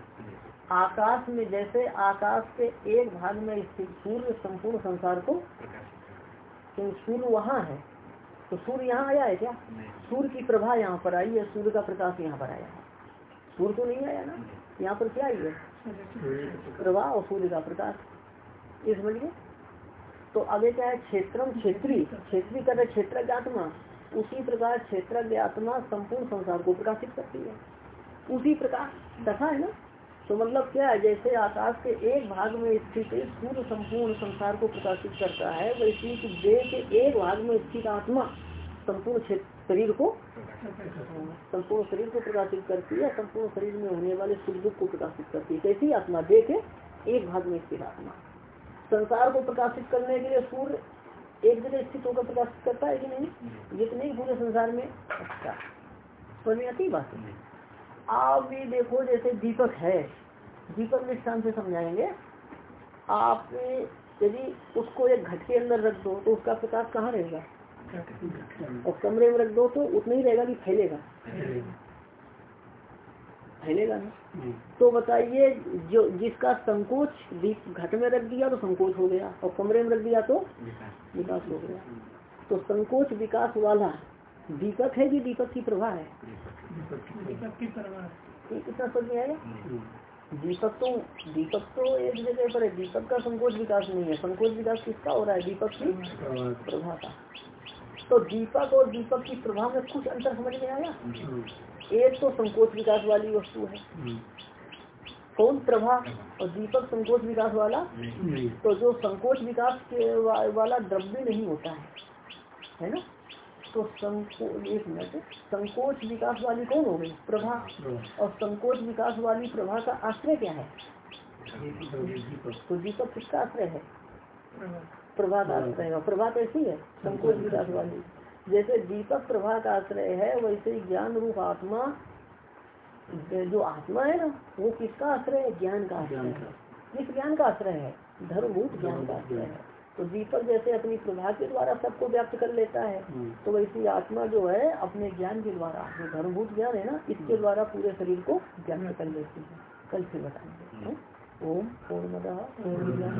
आकाश में जैसे आकाश के एक भाग में स्थित सूर्य संपूर्ण संसार को तो सूर्य वहाँ है। तो सूर्य यहाँ आया है क्या? सूर्य की प्रभा यहाँ पर आई है सूर्य का प्रकाश यहाँ पर आया है। सूर्य तो नहीं आया ना? यहाँ पर क्या आई है? प्रभा और सूर्य का प्रकाश। ये समझ गए तो आगे क्या है? क्षेत्रम क्षेत्री। क्षेत्री कर क्षेत्र आत्मा उसी प्रकार क्षेत्र आत्मा संपूर्ण संसार को प्रकाशित करती है। उसी प्रकार तथा है ना? तो मतलब क्या है, जैसे आकाश के एक भाग में स्थित सूर्य संपूर्ण संसार को प्रकाशित करता है, वैसे ही देह के एक भाग में स्थित आत्मा संपूर्ण शरीर को संपूर्ण शरीर को प्रकाशित करती है संपूर्ण शरीर में होने वाले सुख को प्रकाशित करती है। कैसी आत्मा? देह के एक भाग में स्थित आत्मा। संसार को प्रकाशित करने के लिए सूर्य एक जगह स्थित होकर प्रकाशित करता है कि नहीं? जितने पूरे संसार में। अच्छा। आती बात आप भी देखो जैसे दीपक है। दीपक निष्ठान से समझाएँगे। आप यदि उसको एक घट के अंदर रख दो तो उसका प्रकाश कहाँ रहेगा? और कमरे में रख दो तो उतना ही रहेगा कि फैलेगा। फैलेगा ना? तो बताइए जो जिसका संकोच दीप घट में रख दिया तो संकोच हो गया। और कमरे में रख दिया तो विकास हो गया। तो संकोच विकास वाला दीपक है कि दीपक की प्रभा है। दीपक की प्रभा इतना समझ में आएगा दीपक तो दीपक तो एक जगह पर है। दीपक का संकोच विकास नहीं है। संकोच विकास किसका हो रहा है? दीपक की प्रभा का। तो दीपक और दीपक की प्रभा में कुछ अंतर समझ में आया? एक तो संकोच विकास वाली वस्तु है। कौन प्रभा? और दीपक संकोच विकास वाला? तो जो संकोच विकास के वाला द्रव्य नहीं होता है। है ना? तो संको एक मिनट संकोच विकास वाली कौन हो गई प्रभा। और संकोच विकास वाली प्रभा का आश्रय क्या है? तो दीपक किसका आश्रय है? प्रभा का आश्रय। है प्रभा कैसी है संकोच विकास वाली जैसे दीपक प्रभा का आश्रय है वैसे ही ज्ञान रूप आत्मा जो आत्मा है ना वो किसका आश्रय है? ज्ञान का आश्रय है। किस ज्ञान का आश्रय है? धर्मभूत ज्ञान का आश्रय है। तो दीपक जैसे अपनी प्रभा के द्वारा सबको व्याप्त कर लेता है तो वैसी आत्मा जो है अपने ज्ञान के द्वारा जो धर्मभूत ज्ञान है ना इसके द्वारा पूरे शरीर को व्याप्त कर लेती है कल से बताएँगे हैं? ओम पूर्णमद पूर्णमिदं